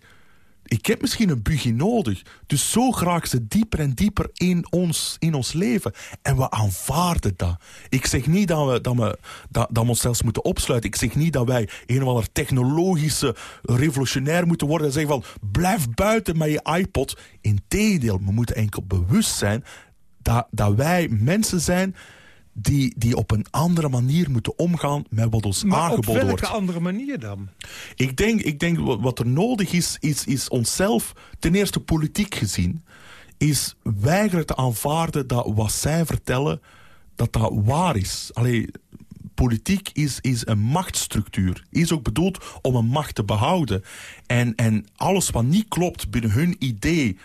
Speaker 4: ik heb misschien een buggy nodig. Dus zo graag ze dieper en dieper in ons, in ons leven. En we aanvaarden dat. Ik zeg niet dat we, dat, we, dat, dat we onszelf moeten opsluiten. Ik zeg niet dat wij een of ander technologische revolutionair moeten worden. En zeggen van, blijf buiten met je iPod. Integendeel, we moeten enkel bewust zijn dat, dat wij mensen zijn die, die op een andere manier moeten omgaan met wat ons
Speaker 3: maar
Speaker 4: aangeboden
Speaker 3: op welke
Speaker 4: wordt.
Speaker 3: andere manier dan?
Speaker 4: Ik denk, ik denk wat wat er nodig is, is, is onszelf, ten eerste politiek gezien, is weigeren te aanvaarden dat wat zij vertellen, dat dat waar is. Allee, politiek is, is een machtsstructuur. Is ook bedoeld om een macht te behouden. En, en alles wat niet klopt binnen hun idee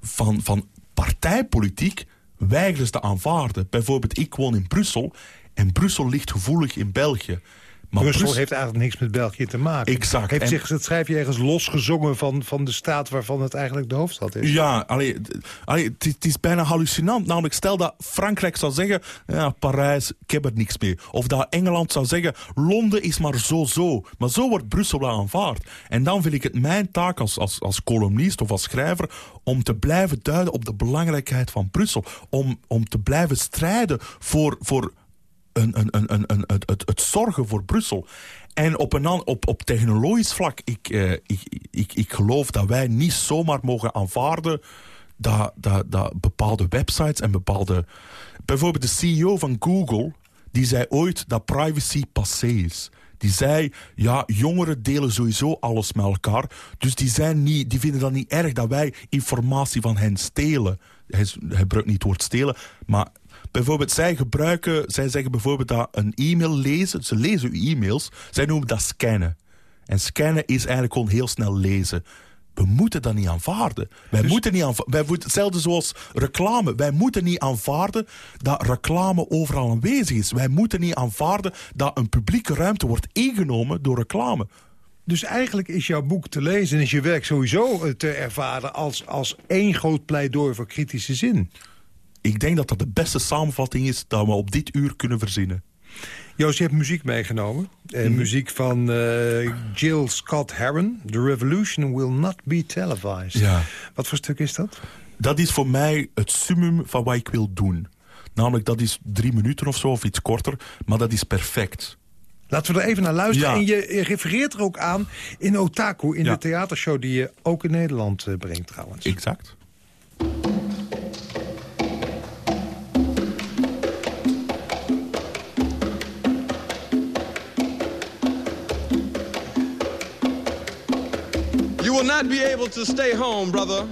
Speaker 4: van, van partijpolitiek, weigeren ze te aanvaarden. Bijvoorbeeld, ik woon in Brussel en Brussel ligt gevoelig in België. Maar
Speaker 3: Brussel
Speaker 4: Brus-
Speaker 3: heeft eigenlijk niks met België te maken.
Speaker 4: Exact.
Speaker 3: Heeft
Speaker 4: En-
Speaker 3: zich, dat schrijf je ergens losgezongen van, van de staat waarvan het eigenlijk de hoofdstad is.
Speaker 4: Ja, het, het is bijna hallucinant. Namelijk, stel dat Frankrijk zou zeggen... Ja, Parijs, ik heb er niks mee. Of dat Engeland zou zeggen... Londen is maar zo-zo. Maar zo wordt Brussel wel aanvaard. En dan vind ik het mijn taak als, als, als columnist of als schrijver... om te blijven duiden op de belangrijkheid van Brussel. Om, om te blijven strijden voor... voor het, het, zorgen voor Brussel. En op, een, op, op technologisch vlak, ik, eh, ik, ik, ik geloof dat wij niet zomaar mogen aanvaarden dat, dat, dat bepaalde websites en bepaalde... Bijvoorbeeld de CEO van Google, die zei ooit dat privacy passé is. Die zei, ja, jongeren delen sowieso alles met elkaar. Dus die, zijn niet, die vinden dat niet erg dat wij informatie van hen stelen. Hij, hij gebruikt niet het woord stelen, maar bijvoorbeeld zij gebruiken... Zij zeggen bijvoorbeeld dat een e-mail lezen... Ze lezen uw e-mails, zij noemen dat scannen. En scannen is eigenlijk gewoon heel snel lezen. We moeten dat niet aanvaarden. Wij moeten niet aanva- wij hetzelfde zoals reclame. Wij moeten niet aanvaarden dat reclame overal aanwezig is. Wij moeten niet aanvaarden dat een publieke ruimte wordt ingenomen door reclame.
Speaker 3: Dus eigenlijk is jouw boek te lezen en is je werk sowieso eh, te ervaren... als, als één groot pleidooi voor kritische zin.
Speaker 4: Ik denk dat dat de beste samenvatting is dat we op dit uur kunnen verzinnen.
Speaker 3: Joost, je hebt muziek meegenomen. Eh,
Speaker 4: Mhm.
Speaker 3: Muziek van eh, Jill Scott Heron. The Revolution Will Not Be Televised.
Speaker 4: Ja.
Speaker 3: Wat voor stuk is dat?
Speaker 4: Dat is voor mij het summum van wat ik wil doen. Namelijk, dat is drie minuten of zo, of iets korter. Maar dat is perfect.
Speaker 3: Laten we er even naar luisteren.
Speaker 4: Ja.
Speaker 3: En je, refereert er ook aan in Otaku, in
Speaker 4: Ja.
Speaker 3: de theatershow... die je ook in Nederland eh, brengt trouwens.
Speaker 4: Exact.
Speaker 5: Will not be able to stay home, brother.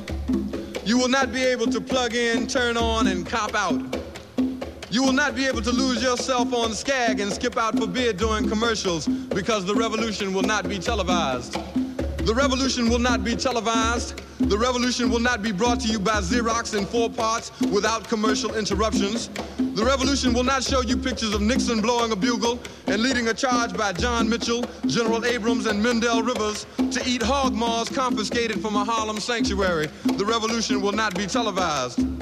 Speaker 5: You will not be able to plug in, turn on, and cop out. You will not be able to lose yourself on Skag and skip out for beer during commercials because the revolution will not be televised. The revolution will not be televised. The revolution will not be brought to you by Xerox in four parts without commercial interruptions. The revolution will not show you pictures of Nixon blowing a bugle and leading a charge by John Mitchell, General Abrams, and Mendel Rivers to eat hog maws confiscated from a Harlem sanctuary. The revolution will not be televised.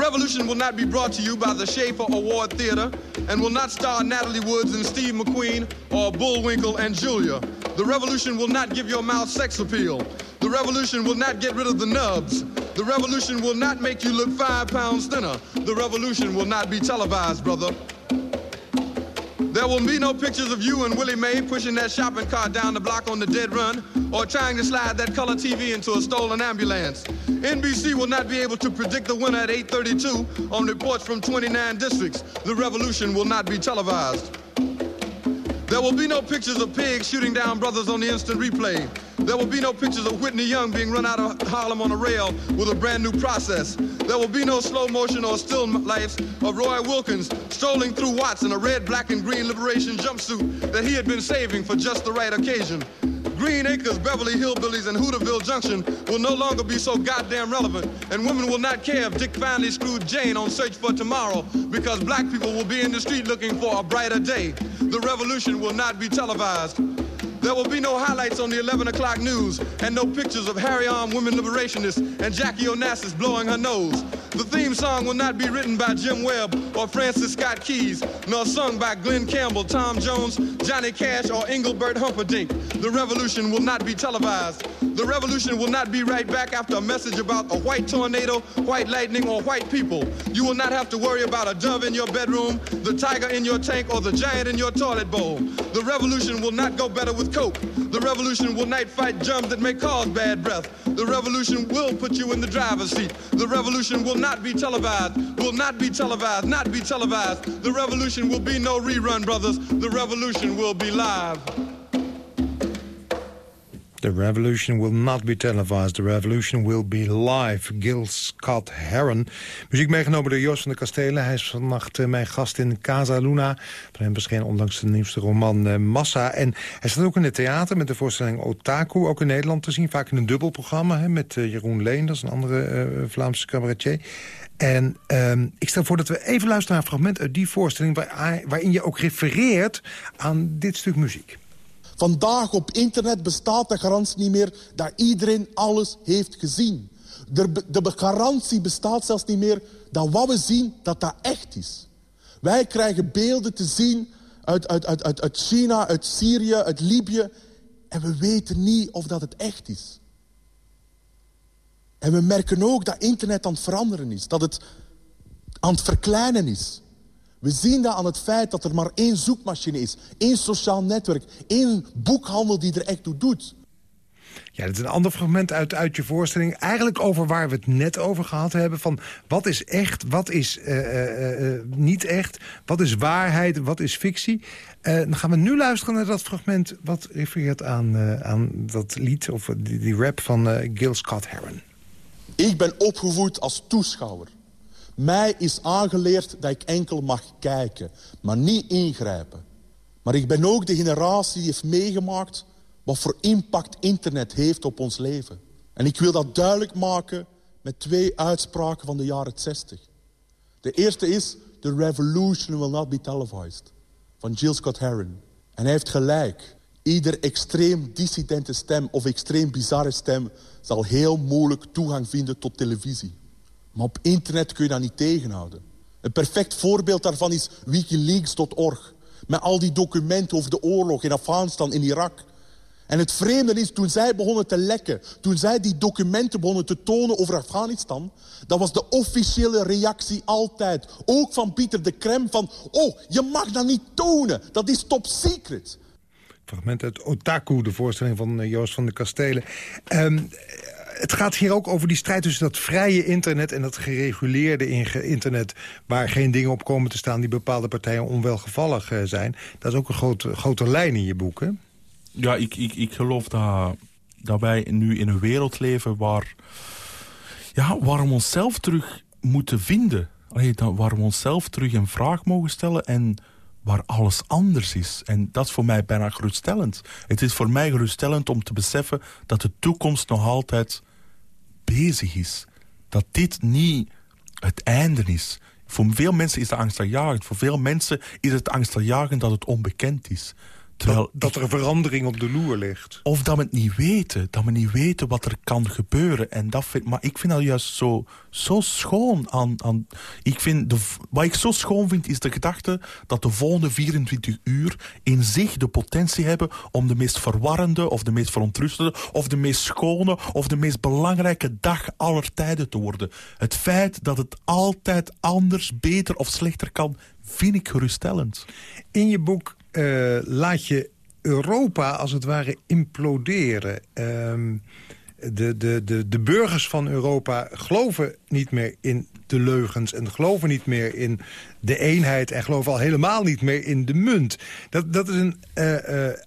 Speaker 5: The revolution will not be brought to you by the Schaefer Award Theater and will not star Natalie Woods and Steve McQueen or Bullwinkle and Julia. The revolution will not give your mouth sex appeal. The revolution will not get rid of the nubs. The revolution will not make you look five pounds thinner. The revolution will not be televised, brother. There will be no pictures of you and Willie Mae pushing that shopping cart down the block on the dead run or trying to slide that color TV into a stolen ambulance. NBC will not be able to predict the winner at 8:32 on reports from 29 districts. The revolution will not be televised. There will be no pictures of pigs shooting down brothers on the instant replay. There will be no pictures of Whitney Young being run out of Harlem on a rail with a brand new process. There will be no slow motion or still lifes of Roy Wilkins strolling through Watts in a red, black, and green liberation jumpsuit that he had been saving for just the right occasion. Green Acres, Beverly Hillbillies, and Hooterville Junction will no longer be so goddamn relevant, and women will not care if Dick finally screwed Jane on Search for Tomorrow because black people will be in the street looking for a brighter day. The revolution will not be televised. There will be no highlights on the 11 o'clock news and no pictures of Harry Arm women liberationists and Jackie Onassis blowing her nose. The theme song will not be written by Jim Webb or Francis Scott Keys, nor sung by Glenn Campbell, Tom Jones, Johnny Cash, or Engelbert Humperdinck. The revolution will not be televised. The revolution will not be right back after a message about a white tornado, white lightning, or white people. You will not have to worry about a dove in your bedroom, the tiger in your tank, or the giant in your toilet bowl. The revolution will not go better with coke. The revolution will not fight germs that may cause bad breath. The revolution will put you in the driver's seat. The revolution will not be televised, will not be televised, not be televised. The revolution will be no rerun, brothers. The revolution will be live.
Speaker 3: The revolution will not be televised. The revolution will be live. Gil Scott Heron. Muziek meegenomen door Jos van de Kastelen. Hij is vannacht uh, mijn gast in Casa Luna. Van hem verscheen ondanks de nieuwste roman uh, Massa. En hij staat ook in het theater met de voorstelling Otaku. Ook in Nederland te zien. Vaak in een dubbelprogramma hè, met uh, Jeroen Leen. Dat is een andere Vlaamse cabaretier. En ehm, ik stel voor dat we even luisteren naar een fragment uit die voorstelling... Waar, waarin je ook refereert aan dit stuk muziek.
Speaker 6: Vandaag op internet bestaat de garantie niet meer dat iedereen alles heeft gezien. De, de garantie bestaat zelfs niet meer dat wat we zien, dat dat echt is. Wij krijgen beelden te zien uit, uit, uit, uit, uit China, uit Syrië, uit Libië. En we weten niet of dat het echt is. En we merken ook dat internet aan het veranderen is. Dat het aan het verkleinen is. We zien dat aan het feit dat er maar één zoekmachine is. één sociaal netwerk. één boekhandel die er echt toe doet.
Speaker 3: Ja, dit is een ander fragment uit, uit je voorstelling. Eigenlijk over waar we het net over gehad hebben. Van wat is echt, wat is uh, uh, niet echt. Wat is waarheid, wat is fictie. dan gaan we nu luisteren naar dat fragment... wat refereert aan, aan dat lied of die, die rap van Gil Scott-Heron.
Speaker 6: Ik ben opgevoed als toeschouwer. Mij is aangeleerd dat ik enkel mag kijken, maar niet ingrijpen. Maar ik ben ook de generatie die heeft meegemaakt... wat voor impact internet heeft op ons leven. En ik wil dat duidelijk maken met twee uitspraken van de jaren 60. De eerste is... The revolution will not be televised. Van Jill Scott Heron. En hij heeft gelijk. Ieder extreem dissidente stem of extreem bizarre stem... zal heel moeilijk toegang vinden tot televisie. Maar op internet kun je dat niet tegenhouden. Een perfect voorbeeld daarvan is Wikileaks.org. Met al die documenten over de oorlog in Afghanistan, in Irak. En het vreemde is, toen zij begonnen te lekken... toen zij die documenten begonnen te tonen over Afghanistan... dat was de officiële reactie altijd. Ook van Pieter de Krem van... oh, je mag dat niet tonen, dat is top secret.
Speaker 3: Fragment uit Otaku, de voorstelling van eh, Joost van de Kastelen. Um, het gaat hier ook over die strijd tussen dat vrije internet... en dat gereguleerde internet... waar geen dingen op komen te staan die bepaalde partijen onwelgevallig uh, zijn. Dat is ook een grote, grote lijn in je boek?
Speaker 4: Ja, ik, ik, ik geloof dat, dat wij nu in een wereld leven waar... Ja, waar we onszelf terug moeten vinden. Allee, waar we onszelf terug een vraag mogen stellen... en waar alles anders is. En dat is voor mij bijna geruststellend. Het is voor mij geruststellend om te beseffen dat de toekomst nog altijd Dat dit niet het einde is. Voor veel mensen is de angstaanjagend. Voor veel mensen is het angstaanjagend dat het onbekend is.
Speaker 3: Terwijl dat, er een verandering op de loer ligt.
Speaker 4: Of dat we het niet weten. Dat we niet weten wat er kan gebeuren. En dat vind, maar ik vind dat juist zo, zo schoon. Aan, aan, ik vind de, wat ik zo schoon vind is de gedachte dat de volgende 24 uur in zich de potentie hebben om de meest verwarrende of de meest verontrustende of de meest schone of de meest belangrijke dag aller tijden te worden. Het feit dat het altijd anders, beter of slechter kan, vind ik geruststellend.
Speaker 3: In je boek uh, laat je Europa als het ware imploderen. Uh, de, de, de, de burgers van Europa geloven niet meer in de leugens... en geloven niet meer in de eenheid... en geloven al helemaal niet meer in de munt. Dat, dat is een, uh,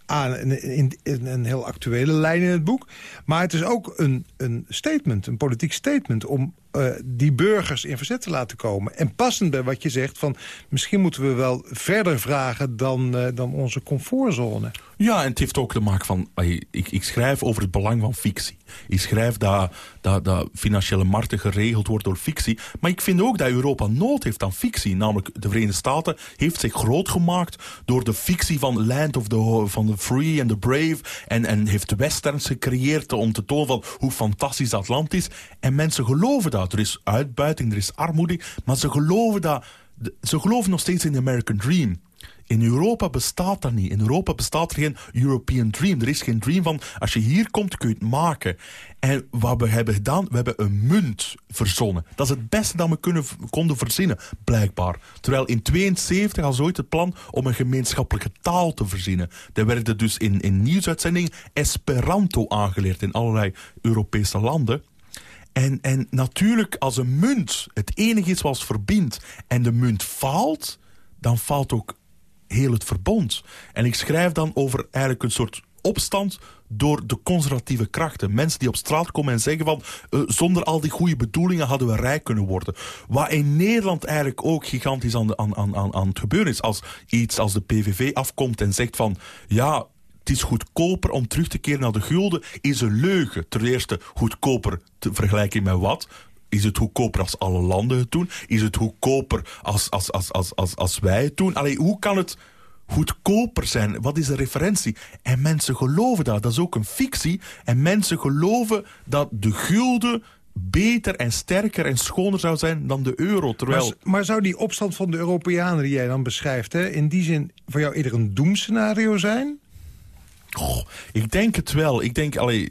Speaker 3: een, een, heel actuele lijn in het boek. Maar het is ook een, een statement, een politiek statement... om uh, die burgers in verzet te laten komen. En passend bij wat je zegt, van misschien moeten we wel verder vragen dan, dan onze comfortzone.
Speaker 4: Ja, en het heeft ook te maken van... Ik, ik schrijf over het belang van fictie. Ik schrijf dat, dat, dat financiële markten geregeld wordt door fictie. Maar ik vind ook dat Europa nood heeft aan fictie. Namelijk de Verenigde Staten heeft zich groot gemaakt... door de fictie van Land of the, van the Free and the Brave. En, en heeft westerns gecreëerd om te tonen hoe fantastisch dat land is. En mensen geloven dat. Er is uitbuiting, er is armoede. Maar ze geloven dat... Ze geloven nog steeds in de American Dream. In Europa bestaat dat niet. In Europa bestaat er geen European Dream. Er is geen dream van, als je hier komt, kun je het maken. En wat we hebben gedaan, we hebben een munt verzonnen. Dat is het beste dat we konden verzinnen, blijkbaar. Terwijl in 72 was ooit het plan om een gemeenschappelijke taal te verzinnen. Er werden dus in, in nieuwsuitzendingen Esperanto aangeleerd in allerlei Europese landen. En, en natuurlijk, als een munt het enige is wat verbindt... en de munt faalt, dan faalt ook heel het verbond. En ik schrijf dan over eigenlijk een soort opstand door de conservatieve krachten. Mensen die op straat komen en zeggen van... Uh, zonder al die goede bedoelingen hadden we rijk kunnen worden. Wat in Nederland eigenlijk ook gigantisch aan, de, aan, aan, aan het gebeuren is. Als iets als de PVV afkomt en zegt van... ja, het is goedkoper om terug te keren naar de gulden, is een leugen. Ten eerste goedkoper te vergelijken met wat? Is het goedkoper als alle landen het doen? Is het goedkoper als, als, als, als, als, als wij het doen? Allee, hoe kan het goedkoper zijn? Wat is de referentie? En mensen geloven dat. Dat is ook een fictie. En mensen geloven dat de gulden beter en sterker en schoner zou zijn dan de euro. Terwijl...
Speaker 3: Maar, maar zou die opstand van de Europeanen die jij dan beschrijft... Hè, in die zin voor jou eerder een doemscenario zijn?
Speaker 4: Oh, ik denk het wel. Ik denk, allee,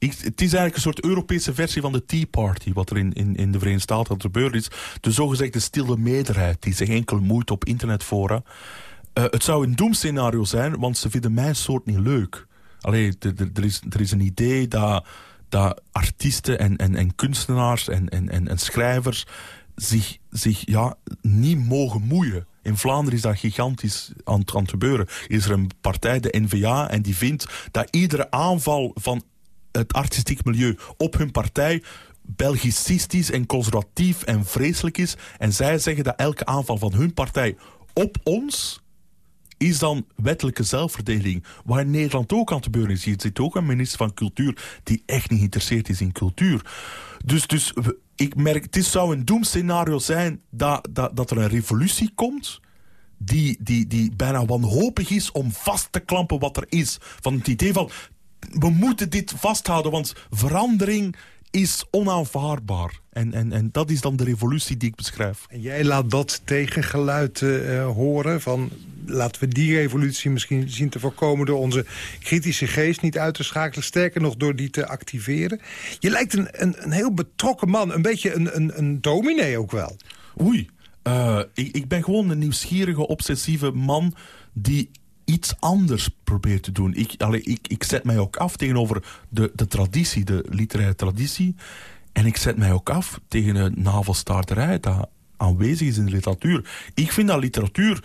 Speaker 4: ik, het is eigenlijk een soort Europese versie van de Tea Party... wat er in, in, in de Verenigde Staten gebeurd is. De zogezegde stille meerderheid die zich enkel moeit op internetfora. Uh, het zou een doemscenario zijn, want ze vinden mijn soort niet leuk. Allee, er is, er is een idee dat, dat artiesten en, en, en kunstenaars en, en, en, schrijvers... zich, zich ja, niet mogen moeien in Vlaanderen is dat gigantisch aan, aan het gebeuren. Is er een partij, de N-VA, en die vindt dat iedere aanval van het artistiek milieu op hun partij belgicistisch en conservatief en vreselijk is. En zij zeggen dat elke aanval van hun partij op ons is dan wettelijke zelfverdediging. Waar in Nederland ook aan het gebeuren is. Je zit ook een minister van Cultuur die echt niet geïnteresseerd is in cultuur. Dus, dus ik merk, het zou een doemscenario zijn dat, dat, dat er een revolutie komt... Die, die, die bijna wanhopig is om vast te klampen wat er is. Van het idee van, we moeten dit vasthouden, want verandering is onaanvaardbaar. En, en, en dat is dan de revolutie die ik beschrijf.
Speaker 3: En jij laat dat tegengeluid uh, horen van... laten we die revolutie misschien zien te voorkomen... door onze kritische geest niet uit te schakelen. Sterker nog, door die te activeren. Je lijkt een, een, een heel betrokken man. Een beetje een, een, een dominee ook wel.
Speaker 4: Oei. Uh, ik, ik ben gewoon een nieuwsgierige, obsessieve man... die iets anders probeert te doen. Ik, allee, ik, ik zet mij ook af tegenover de, de traditie, de literaire traditie. En ik zet mij ook af tegen een navelstaarterij dat aanwezig is in de literatuur. Ik vind dat literatuur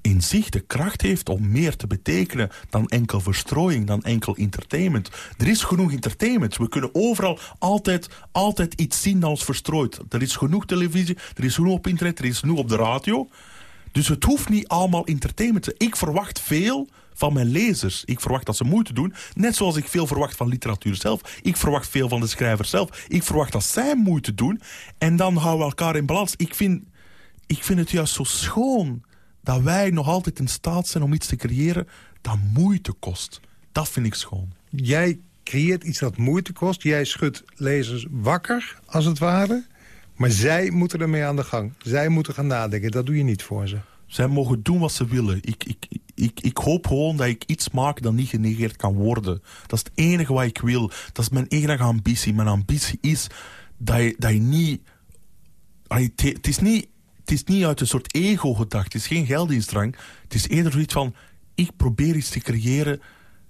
Speaker 4: in zich de kracht heeft om meer te betekenen dan enkel verstrooiing, dan enkel entertainment. Er is genoeg entertainment. We kunnen overal altijd, altijd iets zien dat ons verstrooit. Er is genoeg televisie, er is genoeg op internet, er is genoeg op de radio. Dus het hoeft niet allemaal entertainment te Ik verwacht veel van mijn lezers. Ik verwacht dat ze moeite doen. Net zoals ik veel verwacht van literatuur zelf. Ik verwacht veel van de schrijver zelf. Ik verwacht dat zij moeite doen. En dan houden we elkaar in balans. Ik vind, ik vind het juist zo schoon dat wij nog altijd in staat zijn om iets te creëren dat moeite kost. Dat vind ik schoon.
Speaker 3: Jij creëert iets dat moeite kost. Jij schudt lezers wakker, als het ware. Maar zij moeten ermee aan de gang. Zij moeten gaan nadenken. Dat doe je niet voor ze.
Speaker 4: Zij mogen doen wat ze willen. Ik, ik, ik, ik hoop gewoon dat ik iets maak dat niet genegeerd kan worden. Dat is het enige wat ik wil. Dat is mijn enige ambitie. Mijn ambitie is dat je, dat je niet... Het is niet het is niet uit een soort ego gedacht. Het is geen geldingsdrang. Het is eerder zoiets van... ik probeer iets te creëren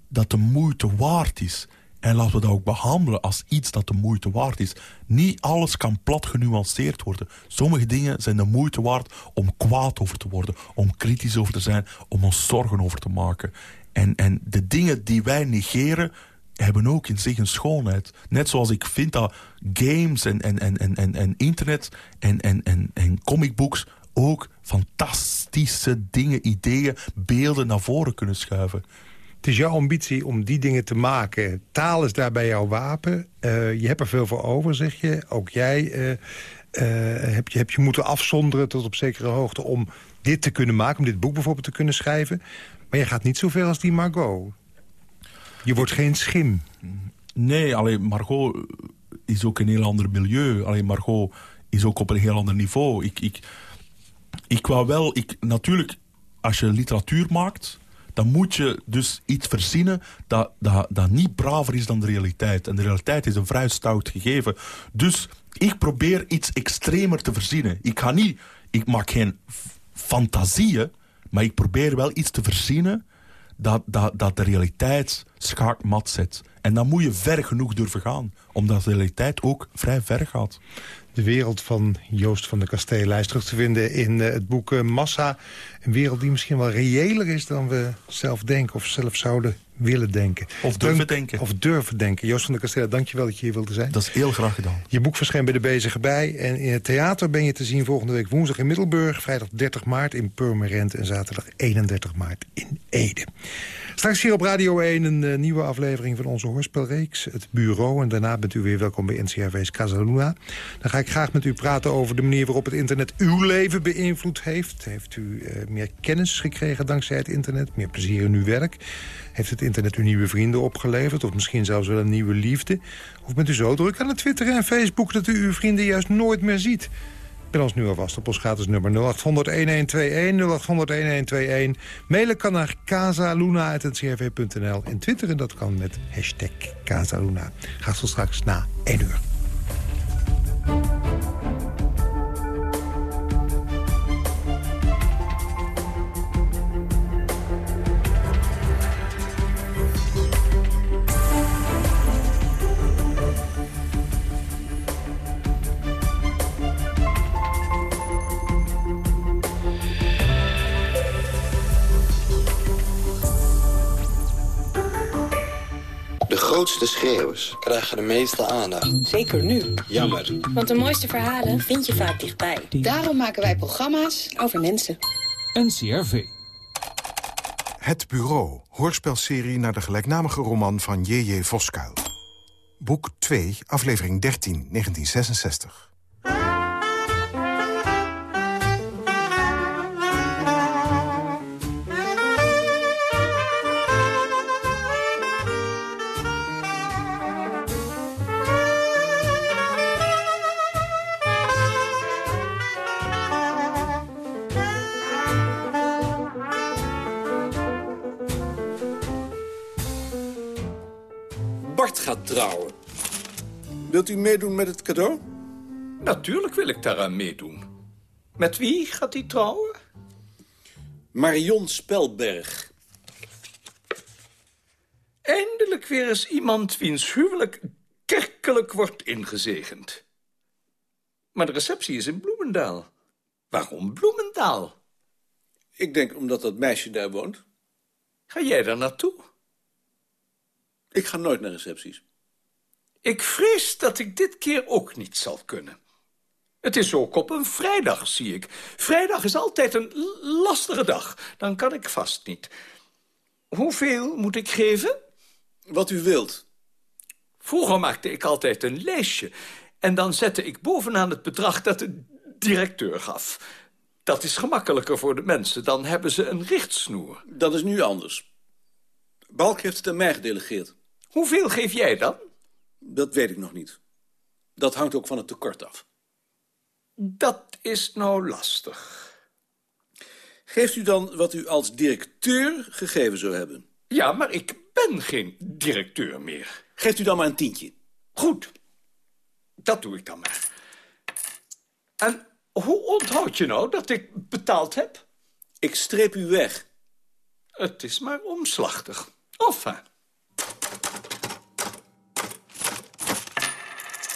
Speaker 4: dat de moeite waard is. En laten we dat ook behandelen als iets dat de moeite waard is. Niet alles kan plat genuanceerd worden. Sommige dingen zijn de moeite waard om kwaad over te worden. Om kritisch over te zijn. Om ons zorgen over te maken. En, en de dingen die wij negeren hebben ook in zich een schoonheid. Net zoals ik vind dat games en, en, en, en, en internet en, en, en, en comicbooks ook fantastische dingen, ideeën, beelden naar voren kunnen schuiven.
Speaker 3: Het is jouw ambitie om die dingen te maken. Taal is daarbij jouw wapen. Uh, je hebt er veel voor over, zeg je. Ook jij uh, heb, je, heb je moeten afzonderen tot op zekere hoogte... om dit te kunnen maken, om dit boek bijvoorbeeld te kunnen schrijven. Maar je gaat niet zoveel als die Margot. Je wordt geen schim.
Speaker 4: Nee, alleen Margot is ook een heel ander milieu. Alleen Margot is ook op een heel ander niveau. Ik, ik, ik wou wel... Ik, natuurlijk, als je literatuur maakt dan moet je dus iets verzinnen dat, dat, dat niet braver is dan de realiteit. En de realiteit is een vrij stout gegeven. Dus ik probeer iets extremer te verzinnen. Ik ga niet... Ik maak geen fantasieën, maar ik probeer wel iets te verzinnen dat, dat, dat de realiteit schaakmat zet. En dan moet je ver genoeg durven gaan. Omdat de realiteit ook vrij ver gaat.
Speaker 3: De wereld van Joost van der Kasteel is terug te vinden in eh, het boek eh, Massa. Een wereld die misschien wel reëler is dan we zelf denken... of zelf zouden willen denken.
Speaker 4: Of durven denken.
Speaker 3: Of durven denken. Joost van der Kasteel, dankjewel dat je hier wilde zijn.
Speaker 4: Dat is heel graag gedaan.
Speaker 3: Je boek verscheen bij de Bezige Bij. En in het theater ben je te zien volgende week woensdag in Middelburg... vrijdag 30 maart in Purmerend en zaterdag 31 maart in Ede. Straks hier op Radio 1 een uh, nieuwe aflevering van onze hoorspelreeks, Het Bureau. En daarna bent u weer welkom bij NCRV's Casaluna. Dan ga ik graag met u praten over de manier waarop het internet uw leven beïnvloed heeft. Heeft u uh, meer kennis gekregen dankzij het internet, meer plezier in uw werk? Heeft het internet u nieuwe vrienden opgeleverd? Of misschien zelfs wel een nieuwe liefde? Of bent u zo druk aan het Twitter en Facebook dat u uw vrienden juist nooit meer ziet? Bel ons nu alvast op ons gratis nummer 0800-1121, 0800-1121. Mailen kan naar casaluna.ncrv.nl en twitteren dat kan met hashtag Casaluna. Gaat zo straks na 1 uur.
Speaker 7: Schreeuwers krijgen de meeste aandacht.
Speaker 8: Zeker nu.
Speaker 7: Jammer.
Speaker 8: Want de mooiste verhalen vind je vaak dichtbij.
Speaker 9: Daarom maken wij programma's over mensen.
Speaker 10: NCRV.
Speaker 11: Het Bureau, hoorspelserie naar de gelijknamige roman van J.J. Voskuil. Boek 2, aflevering 13, 1966.
Speaker 12: Wilt u meedoen met het cadeau?
Speaker 13: Natuurlijk wil ik daaraan meedoen. Met wie gaat hij trouwen?
Speaker 12: Marion Spelberg.
Speaker 13: Eindelijk weer eens iemand wiens huwelijk kerkelijk wordt ingezegend. Maar de receptie is in Bloemendaal. Waarom Bloemendaal?
Speaker 12: Ik denk omdat dat meisje daar woont.
Speaker 13: Ga jij daar naartoe?
Speaker 12: Ik ga nooit naar recepties.
Speaker 13: Ik vrees dat ik dit keer ook niet zal kunnen. Het is ook op een vrijdag, zie ik. Vrijdag is altijd een lastige dag. Dan kan ik vast niet. Hoeveel moet ik geven?
Speaker 12: Wat u wilt.
Speaker 13: Vroeger maakte ik altijd een lijstje. En dan zette ik bovenaan het bedrag dat de directeur gaf. Dat is gemakkelijker voor de mensen. Dan hebben ze een richtsnoer.
Speaker 12: Dat is nu anders. Balk heeft het aan mij gedelegeerd.
Speaker 13: Hoeveel geef jij dan?
Speaker 12: Dat weet ik nog niet. Dat hangt ook van het tekort af.
Speaker 13: Dat is nou lastig.
Speaker 12: Geeft u dan wat u als directeur gegeven zou hebben?
Speaker 13: Ja, maar ik ben geen directeur meer.
Speaker 12: Geeft u dan maar een tientje.
Speaker 13: Goed. Dat doe ik dan maar. En hoe onthoud je nou dat ik betaald heb?
Speaker 12: Ik streep u weg.
Speaker 13: Het is maar omslachtig. Enfin.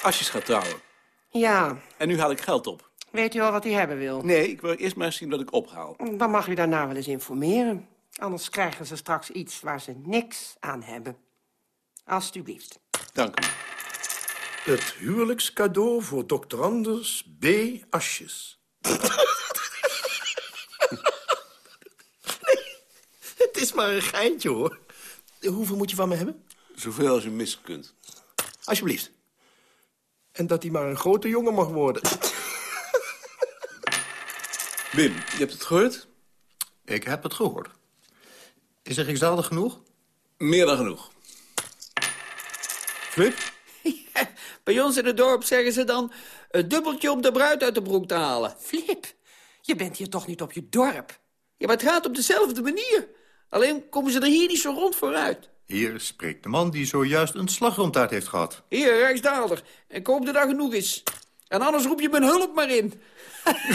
Speaker 12: Asjes gaat trouwen.
Speaker 9: Ja.
Speaker 12: En nu haal ik geld op.
Speaker 9: Weet u al wat hij hebben wil?
Speaker 12: Nee, ik wil eerst maar zien wat ik ophaal.
Speaker 9: Dan mag u daarna wel eens informeren. Anders krijgen ze straks iets waar ze niks aan hebben. Alsjeblieft.
Speaker 12: Dank u.
Speaker 14: Het huwelijkscadeau voor dokter Anders B. Asjes. <laughs> het is maar een geintje, hoor. Hoeveel moet je van me hebben?
Speaker 12: Zoveel als u missen kunt.
Speaker 14: Alsjeblieft. En dat hij maar een grote jongen mag worden.
Speaker 12: Wim, je hebt het gehoord?
Speaker 14: Ik heb het gehoord. Is er gezellig genoeg?
Speaker 12: Meer dan genoeg. Flip?
Speaker 15: Ja, bij ons in het dorp zeggen ze dan... een dubbeltje om de bruid uit de broek te halen.
Speaker 9: Flip, je bent hier toch niet op je dorp?
Speaker 15: Ja, maar het gaat op dezelfde manier. Alleen komen ze er hier niet zo rond vooruit.
Speaker 14: Hier spreekt de man die zojuist een slagroomtaart heeft gehad.
Speaker 15: Hier, Rijksdaalder. Ik hoop dat dat genoeg is. En anders roep je mijn hulp maar in. <laughs>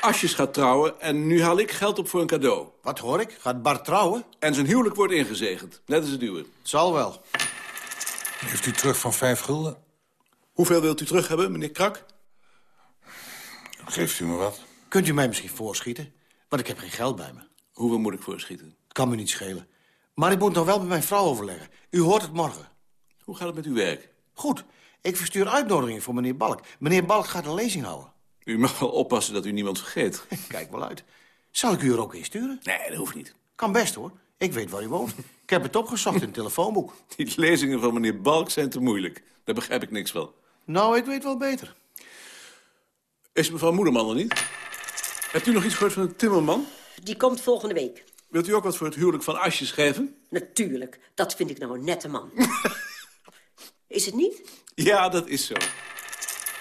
Speaker 12: Asjes gaat trouwen en nu haal ik geld op voor een cadeau.
Speaker 10: Wat hoor ik? Gaat Bart trouwen?
Speaker 12: En zijn huwelijk wordt ingezegend, net als het uwe.
Speaker 10: Zal wel.
Speaker 16: Heeft u terug van vijf gulden?
Speaker 12: Hoeveel wilt u terug hebben, meneer Krak?
Speaker 16: Geeft u me wat?
Speaker 10: Kunt u mij misschien voorschieten? Want ik heb geen geld bij me.
Speaker 12: Hoeveel moet ik voorschieten?
Speaker 10: Kan me niet schelen. Maar ik moet nog wel met mijn vrouw overleggen. U hoort het morgen.
Speaker 12: Hoe gaat het met uw werk?
Speaker 10: Goed. Ik verstuur uitnodigingen voor meneer Balk. Meneer Balk gaat een lezing houden.
Speaker 12: U mag wel oppassen dat u niemand vergeet. <laughs>
Speaker 10: Kijk wel uit. Zal ik u er ook in sturen?
Speaker 12: Nee, dat hoeft niet.
Speaker 10: Kan best, hoor. Ik weet waar u woont. Ik heb het opgezocht in het telefoonboek. <laughs>
Speaker 12: Die lezingen van meneer Balk zijn te moeilijk. Daar begrijp ik niks van.
Speaker 10: Nou, ik weet wel beter.
Speaker 12: Is mevrouw Moederman er niet? Hebt u nog iets gehoord van de timmerman?
Speaker 17: Die komt volgende week.
Speaker 12: Wilt u ook wat voor het huwelijk van Asjes geven?
Speaker 17: Natuurlijk. Dat vind ik nou een nette man. <laughs> is het niet?
Speaker 12: Ja, dat is zo.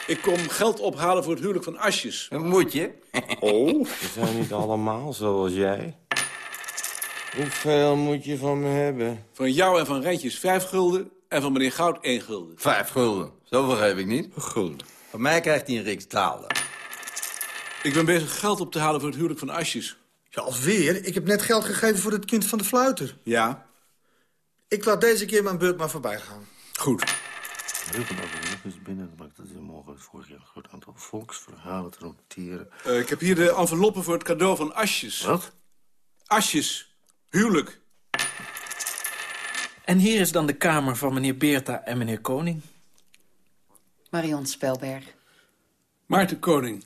Speaker 12: Ik kom geld ophalen voor het huwelijk van Asjes.
Speaker 18: Moet je?
Speaker 12: Oh?
Speaker 18: We zijn niet allemaal zoals jij. Hoeveel moet je van me hebben?
Speaker 12: Van jou en van Rentjes vijf gulden en van meneer Goud één gulden.
Speaker 18: Vijf gulden. Zoveel geef ik niet. Goed. Van mij krijgt hij een riks talen.
Speaker 12: Ik ben bezig geld op te halen voor het huwelijk van Asjes.
Speaker 19: Ja, alweer? Ik heb net geld gegeven voor het kind van de fluiter.
Speaker 12: Ja?
Speaker 19: Ik laat deze keer mijn beurt maar voorbij gaan.
Speaker 12: Goed.
Speaker 18: nog eens binnen dat ze morgen vorig jaar een groot aantal volksverhalen te noteren.
Speaker 12: Uh, ik heb hier de enveloppen voor het cadeau van Asjes.
Speaker 18: Wat?
Speaker 12: Asjes. Huwelijk.
Speaker 20: En hier is dan de kamer van meneer Beerta en meneer Koning.
Speaker 21: Marion Spelberg.
Speaker 12: Maarten Koning.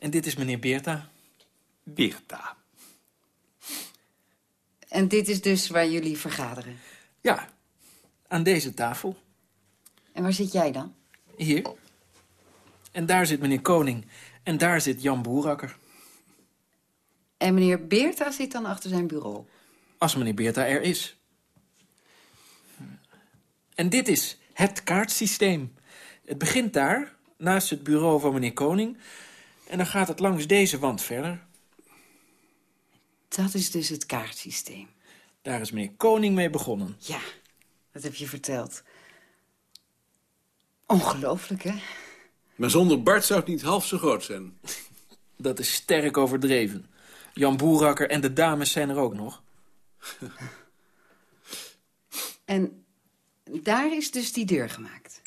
Speaker 20: En dit is meneer Beerta.
Speaker 12: Beerta.
Speaker 21: En dit is dus waar jullie vergaderen?
Speaker 20: Ja, aan deze tafel.
Speaker 21: En waar zit jij dan?
Speaker 20: Hier. En daar zit meneer Koning. En daar zit Jan Boerakker.
Speaker 21: En meneer Beerta zit dan achter zijn bureau?
Speaker 20: Als meneer Beerta er is. En dit is het kaartsysteem. Het begint daar, naast het bureau van meneer Koning... en dan gaat het langs deze wand verder.
Speaker 21: Dat is dus het kaartsysteem.
Speaker 20: Daar is meneer Koning mee begonnen.
Speaker 21: Ja, dat heb je verteld. Ongelooflijk, hè?
Speaker 12: Maar zonder Bart zou het niet half zo groot zijn. <laughs>
Speaker 20: Dat is sterk overdreven. Jan Boerakker en de dames zijn er ook nog. <laughs>
Speaker 21: En daar is dus die deur gemaakt.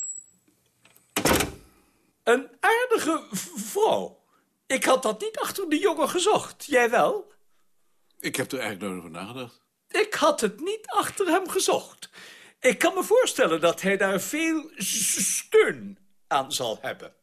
Speaker 13: Een aardige vrouw. Ik had dat niet achter de jongen gezocht. Jij wel?
Speaker 12: Ik heb er eigenlijk nooit over nagedacht.
Speaker 13: Ik had het niet achter hem gezocht. Ik kan me voorstellen dat hij daar veel steun aan zal hebben.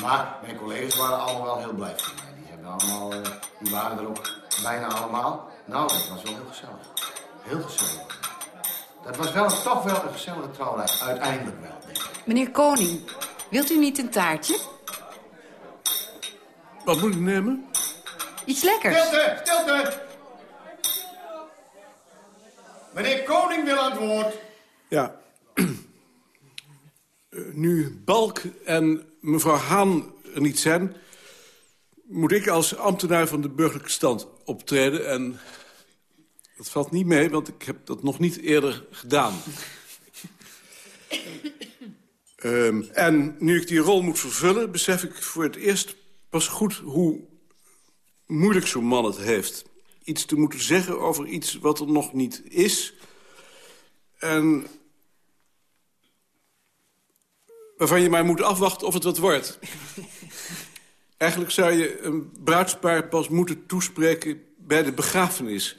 Speaker 10: Maar mijn collega's waren allemaal wel heel blij van mij. Die, hebben allemaal, uh, die waren er ook bijna allemaal. Nou, dat was wel heel gezellig. Heel gezellig. Dat was wel, toch wel een gezellige trouwerij. Uiteindelijk wel, denk ik.
Speaker 21: Meneer Koning, wilt u niet een taartje?
Speaker 12: Wat moet ik nemen?
Speaker 21: Iets lekkers.
Speaker 10: Stilte, stilte! Meneer Koning wil aan het woord.
Speaker 12: Ja. Uh, <clears throat> nu Balk en mevrouw Haan er niet zijn... moet ik als ambtenaar van de burgerlijke stand optreden. En dat valt niet mee, want ik heb dat nog niet eerder gedaan. um, <coughs> en nu ik die rol moet vervullen... besef ik voor het eerst pas goed hoe moeilijk zo'n man het heeft. Iets te moeten zeggen over iets wat er nog niet is... En waarvan je maar moet afwachten of het wat wordt. <laughs> Eigenlijk zou je een bruidspaar pas moeten toespreken bij de begrafenis.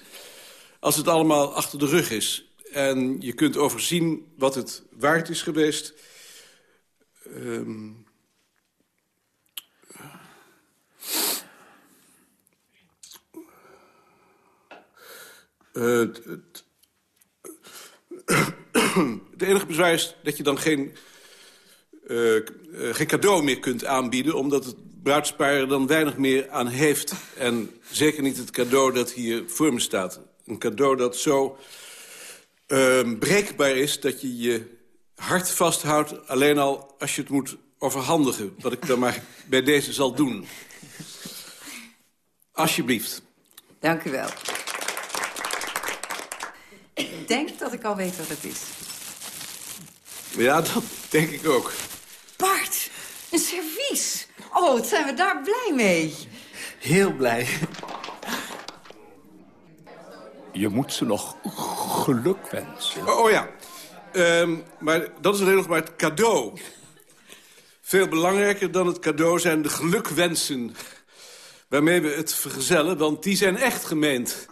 Speaker 12: Als het allemaal achter de rug is. En je kunt overzien wat het waard is geweest. Um... Uh, <clears throat> het, enige bezwaar is dat je dan geen, uh, uh, geen cadeau meer kunt aanbieden... omdat het bruidspaar er dan weinig meer aan heeft. En zeker niet het cadeau dat hier voor me staat. Een cadeau dat zo uh, breekbaar is dat je je hart vasthoudt... alleen al als je het moet overhandigen. Wat ik dan maar bij deze zal doen. Alsjeblieft.
Speaker 21: Dank u wel. Ik denk dat ik al weet wat het is.
Speaker 12: Ja, dat denk ik ook.
Speaker 22: Bart, een servies. Oh, wat zijn we daar blij mee.
Speaker 13: Heel blij. Je moet ze nog geluk wensen.
Speaker 12: Oh, oh ja. Ehm, maar dat is alleen nog maar het cadeau. Veel belangrijker dan het cadeau zijn de gelukwensen... waarmee we het vergezellen, want die zijn echt gemeend.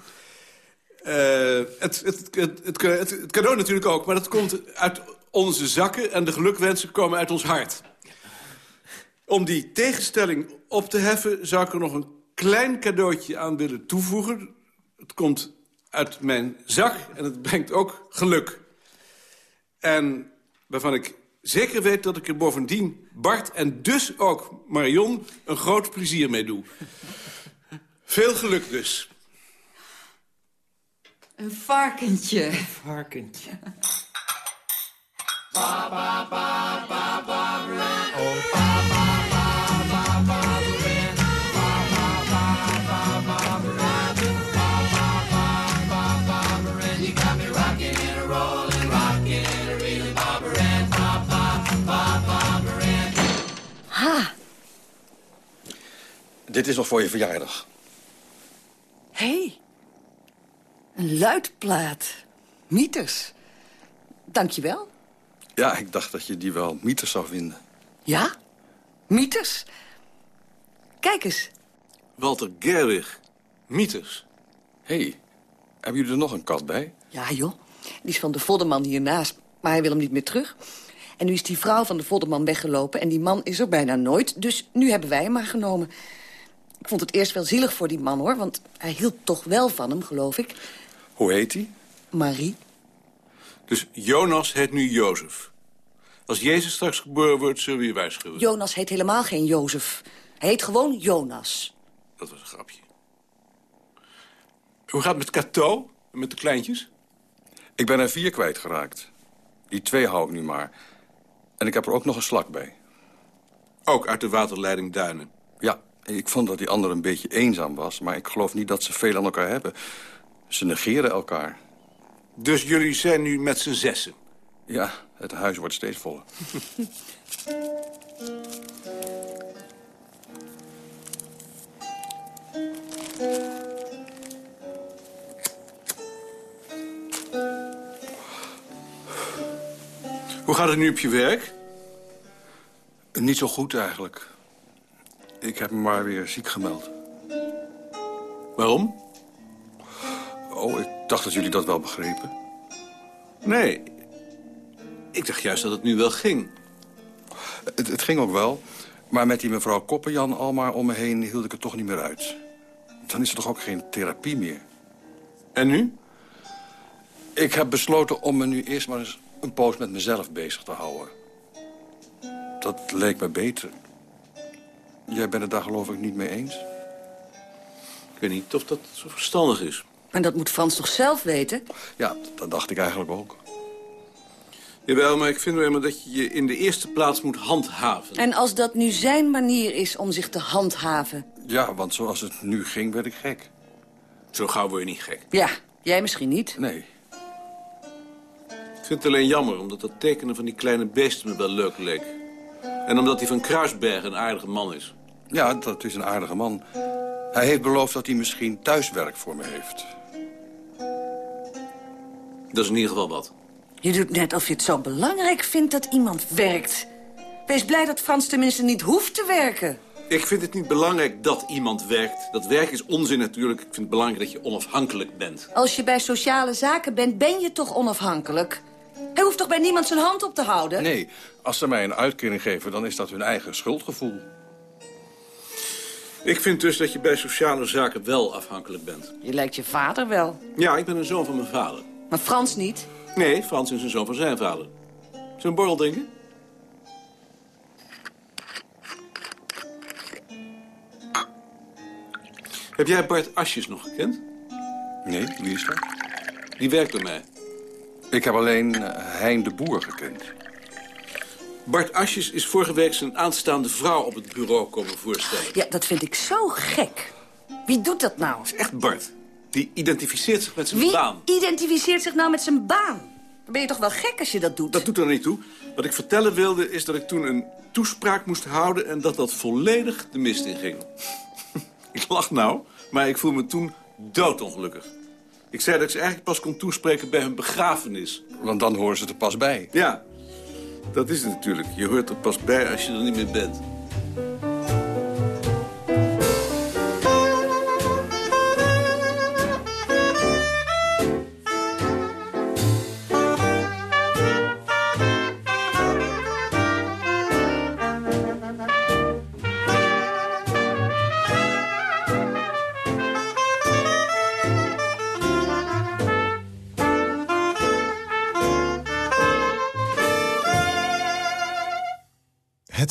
Speaker 12: Eh, het, het, het, het, het cadeau natuurlijk ook, maar dat komt uit onze zakken... en de gelukwensen komen uit ons hart. Om die tegenstelling op te heffen... zou ik er nog een klein cadeautje aan willen toevoegen. Het komt uit mijn zak en het brengt ook geluk. En waarvan ik zeker weet dat ik er bovendien Bart en dus ook Marion een groot plezier mee doe. Veel geluk dus.
Speaker 22: Een varkentje.
Speaker 13: Varkentje.
Speaker 22: Ha,
Speaker 23: Dit is nog voor je verjaardag.
Speaker 22: hé. Hey. Een luidplaat. Mieters. Dank je wel.
Speaker 23: Ja, ik dacht dat je die wel mieters zou vinden.
Speaker 22: Ja? Mieters? Kijk eens.
Speaker 12: Walter Gerwig. Mieters.
Speaker 23: Hé, hey, hebben jullie er nog een kat bij?
Speaker 22: Ja, joh. Die is van de vodderman hiernaast, maar hij wil hem niet meer terug. En nu is die vrouw van de vodderman weggelopen... en die man is er bijna nooit, dus nu hebben wij hem maar genomen. Ik vond het eerst wel zielig voor die man, hoor... want hij hield toch wel van hem, geloof ik.
Speaker 23: Hoe heet hij?
Speaker 22: Marie.
Speaker 12: Dus Jonas heet nu Jozef. Als Jezus straks geboren wordt, zullen we je waarschuwen.
Speaker 22: Jonas heet helemaal geen Jozef. Hij heet gewoon Jonas.
Speaker 12: Dat was een grapje. Hoe gaat het met Cato en met de kleintjes?
Speaker 23: Ik ben er vier kwijtgeraakt. Die twee hou ik nu maar. En ik heb er ook nog een slak bij.
Speaker 12: Ook uit de waterleiding Duinen?
Speaker 23: Ja, ik vond dat die ander een beetje eenzaam was... maar ik geloof niet dat ze veel aan elkaar hebben. Ze negeren elkaar.
Speaker 12: Dus jullie zijn nu met z'n zessen?
Speaker 23: Ja, het huis wordt steeds voller.
Speaker 12: Hoe gaat het nu op je werk?
Speaker 23: Niet zo goed eigenlijk. Ik heb me maar weer ziek gemeld.
Speaker 12: Waarom?
Speaker 23: Oh, ik dacht dat jullie dat wel begrepen.
Speaker 12: Nee. Ik dacht juist dat het nu wel ging.
Speaker 23: Het, het ging ook wel. Maar met die mevrouw Koppenjan al maar om me heen hield ik het toch niet meer uit. Dan is er toch ook geen therapie meer.
Speaker 12: En nu?
Speaker 23: Ik heb besloten om me nu eerst maar eens een poos met mezelf bezig te houden. Dat leek me beter. Jij bent het daar geloof ik niet mee eens?
Speaker 12: Ik weet niet of dat zo verstandig is.
Speaker 22: Maar dat moet Frans toch zelf weten?
Speaker 23: Ja, dat dacht ik eigenlijk ook.
Speaker 12: Jawel, maar ik vind wel dat je je in de eerste plaats moet handhaven.
Speaker 22: En als dat nu zijn manier is om zich te handhaven?
Speaker 23: Ja, want zoals het nu ging, werd ik gek.
Speaker 12: Zo gauw word je niet gek.
Speaker 22: Ja, jij misschien niet.
Speaker 23: Nee.
Speaker 12: Ik vind het alleen jammer, omdat dat tekenen van die kleine beesten me wel leuk leek. En omdat hij van Kruisberg een aardige man is.
Speaker 23: Ja, dat is een aardige man. Hij heeft beloofd dat hij misschien thuiswerk voor me heeft.
Speaker 12: Dat is in ieder geval wat.
Speaker 22: Je doet net of je het zo belangrijk vindt dat iemand werkt. Wees blij dat Frans tenminste niet hoeft te werken.
Speaker 12: Ik vind het niet belangrijk dat iemand werkt. Dat werk is onzin natuurlijk. Ik vind het belangrijk dat je onafhankelijk bent.
Speaker 22: Als je bij sociale zaken bent, ben je toch onafhankelijk? Hij hoeft toch bij niemand zijn hand op te houden?
Speaker 23: Nee, als ze mij een uitkering geven, dan is dat hun eigen schuldgevoel.
Speaker 12: Ik vind dus dat je bij sociale zaken wel afhankelijk bent.
Speaker 22: Je lijkt je vader wel.
Speaker 12: Ja, ik ben een zoon van mijn vader.
Speaker 22: Maar Frans niet?
Speaker 12: Nee, Frans is een zoon van zijn vader. Een borrel drinken? Heb jij Bart Asjes nog gekend?
Speaker 23: Nee, wie is dat?
Speaker 12: Die werkt bij mij.
Speaker 23: Ik heb alleen uh, Hein de Boer gekend.
Speaker 12: Bart Asjes is vorige week zijn aanstaande vrouw op het bureau komen voorstellen.
Speaker 22: Ja, dat vind ik zo gek. Wie doet dat nou?
Speaker 12: Dat is echt Bart. Die identificeert zich met zijn
Speaker 22: Wie
Speaker 12: baan.
Speaker 22: identificeert zich nou met zijn baan? Dan ben je toch wel gek als je dat doet?
Speaker 12: Dat doet er niet toe. Wat ik vertellen wilde is dat ik toen een toespraak moest houden... en dat dat volledig de mist in ging. <laughs> ik lach nou, maar ik voel me toen doodongelukkig. Ik zei dat ik ze eigenlijk pas kon toespreken bij hun begrafenis.
Speaker 23: Want dan horen ze er pas bij.
Speaker 12: Ja, dat is het natuurlijk. Je hoort er pas bij als je er niet meer bent.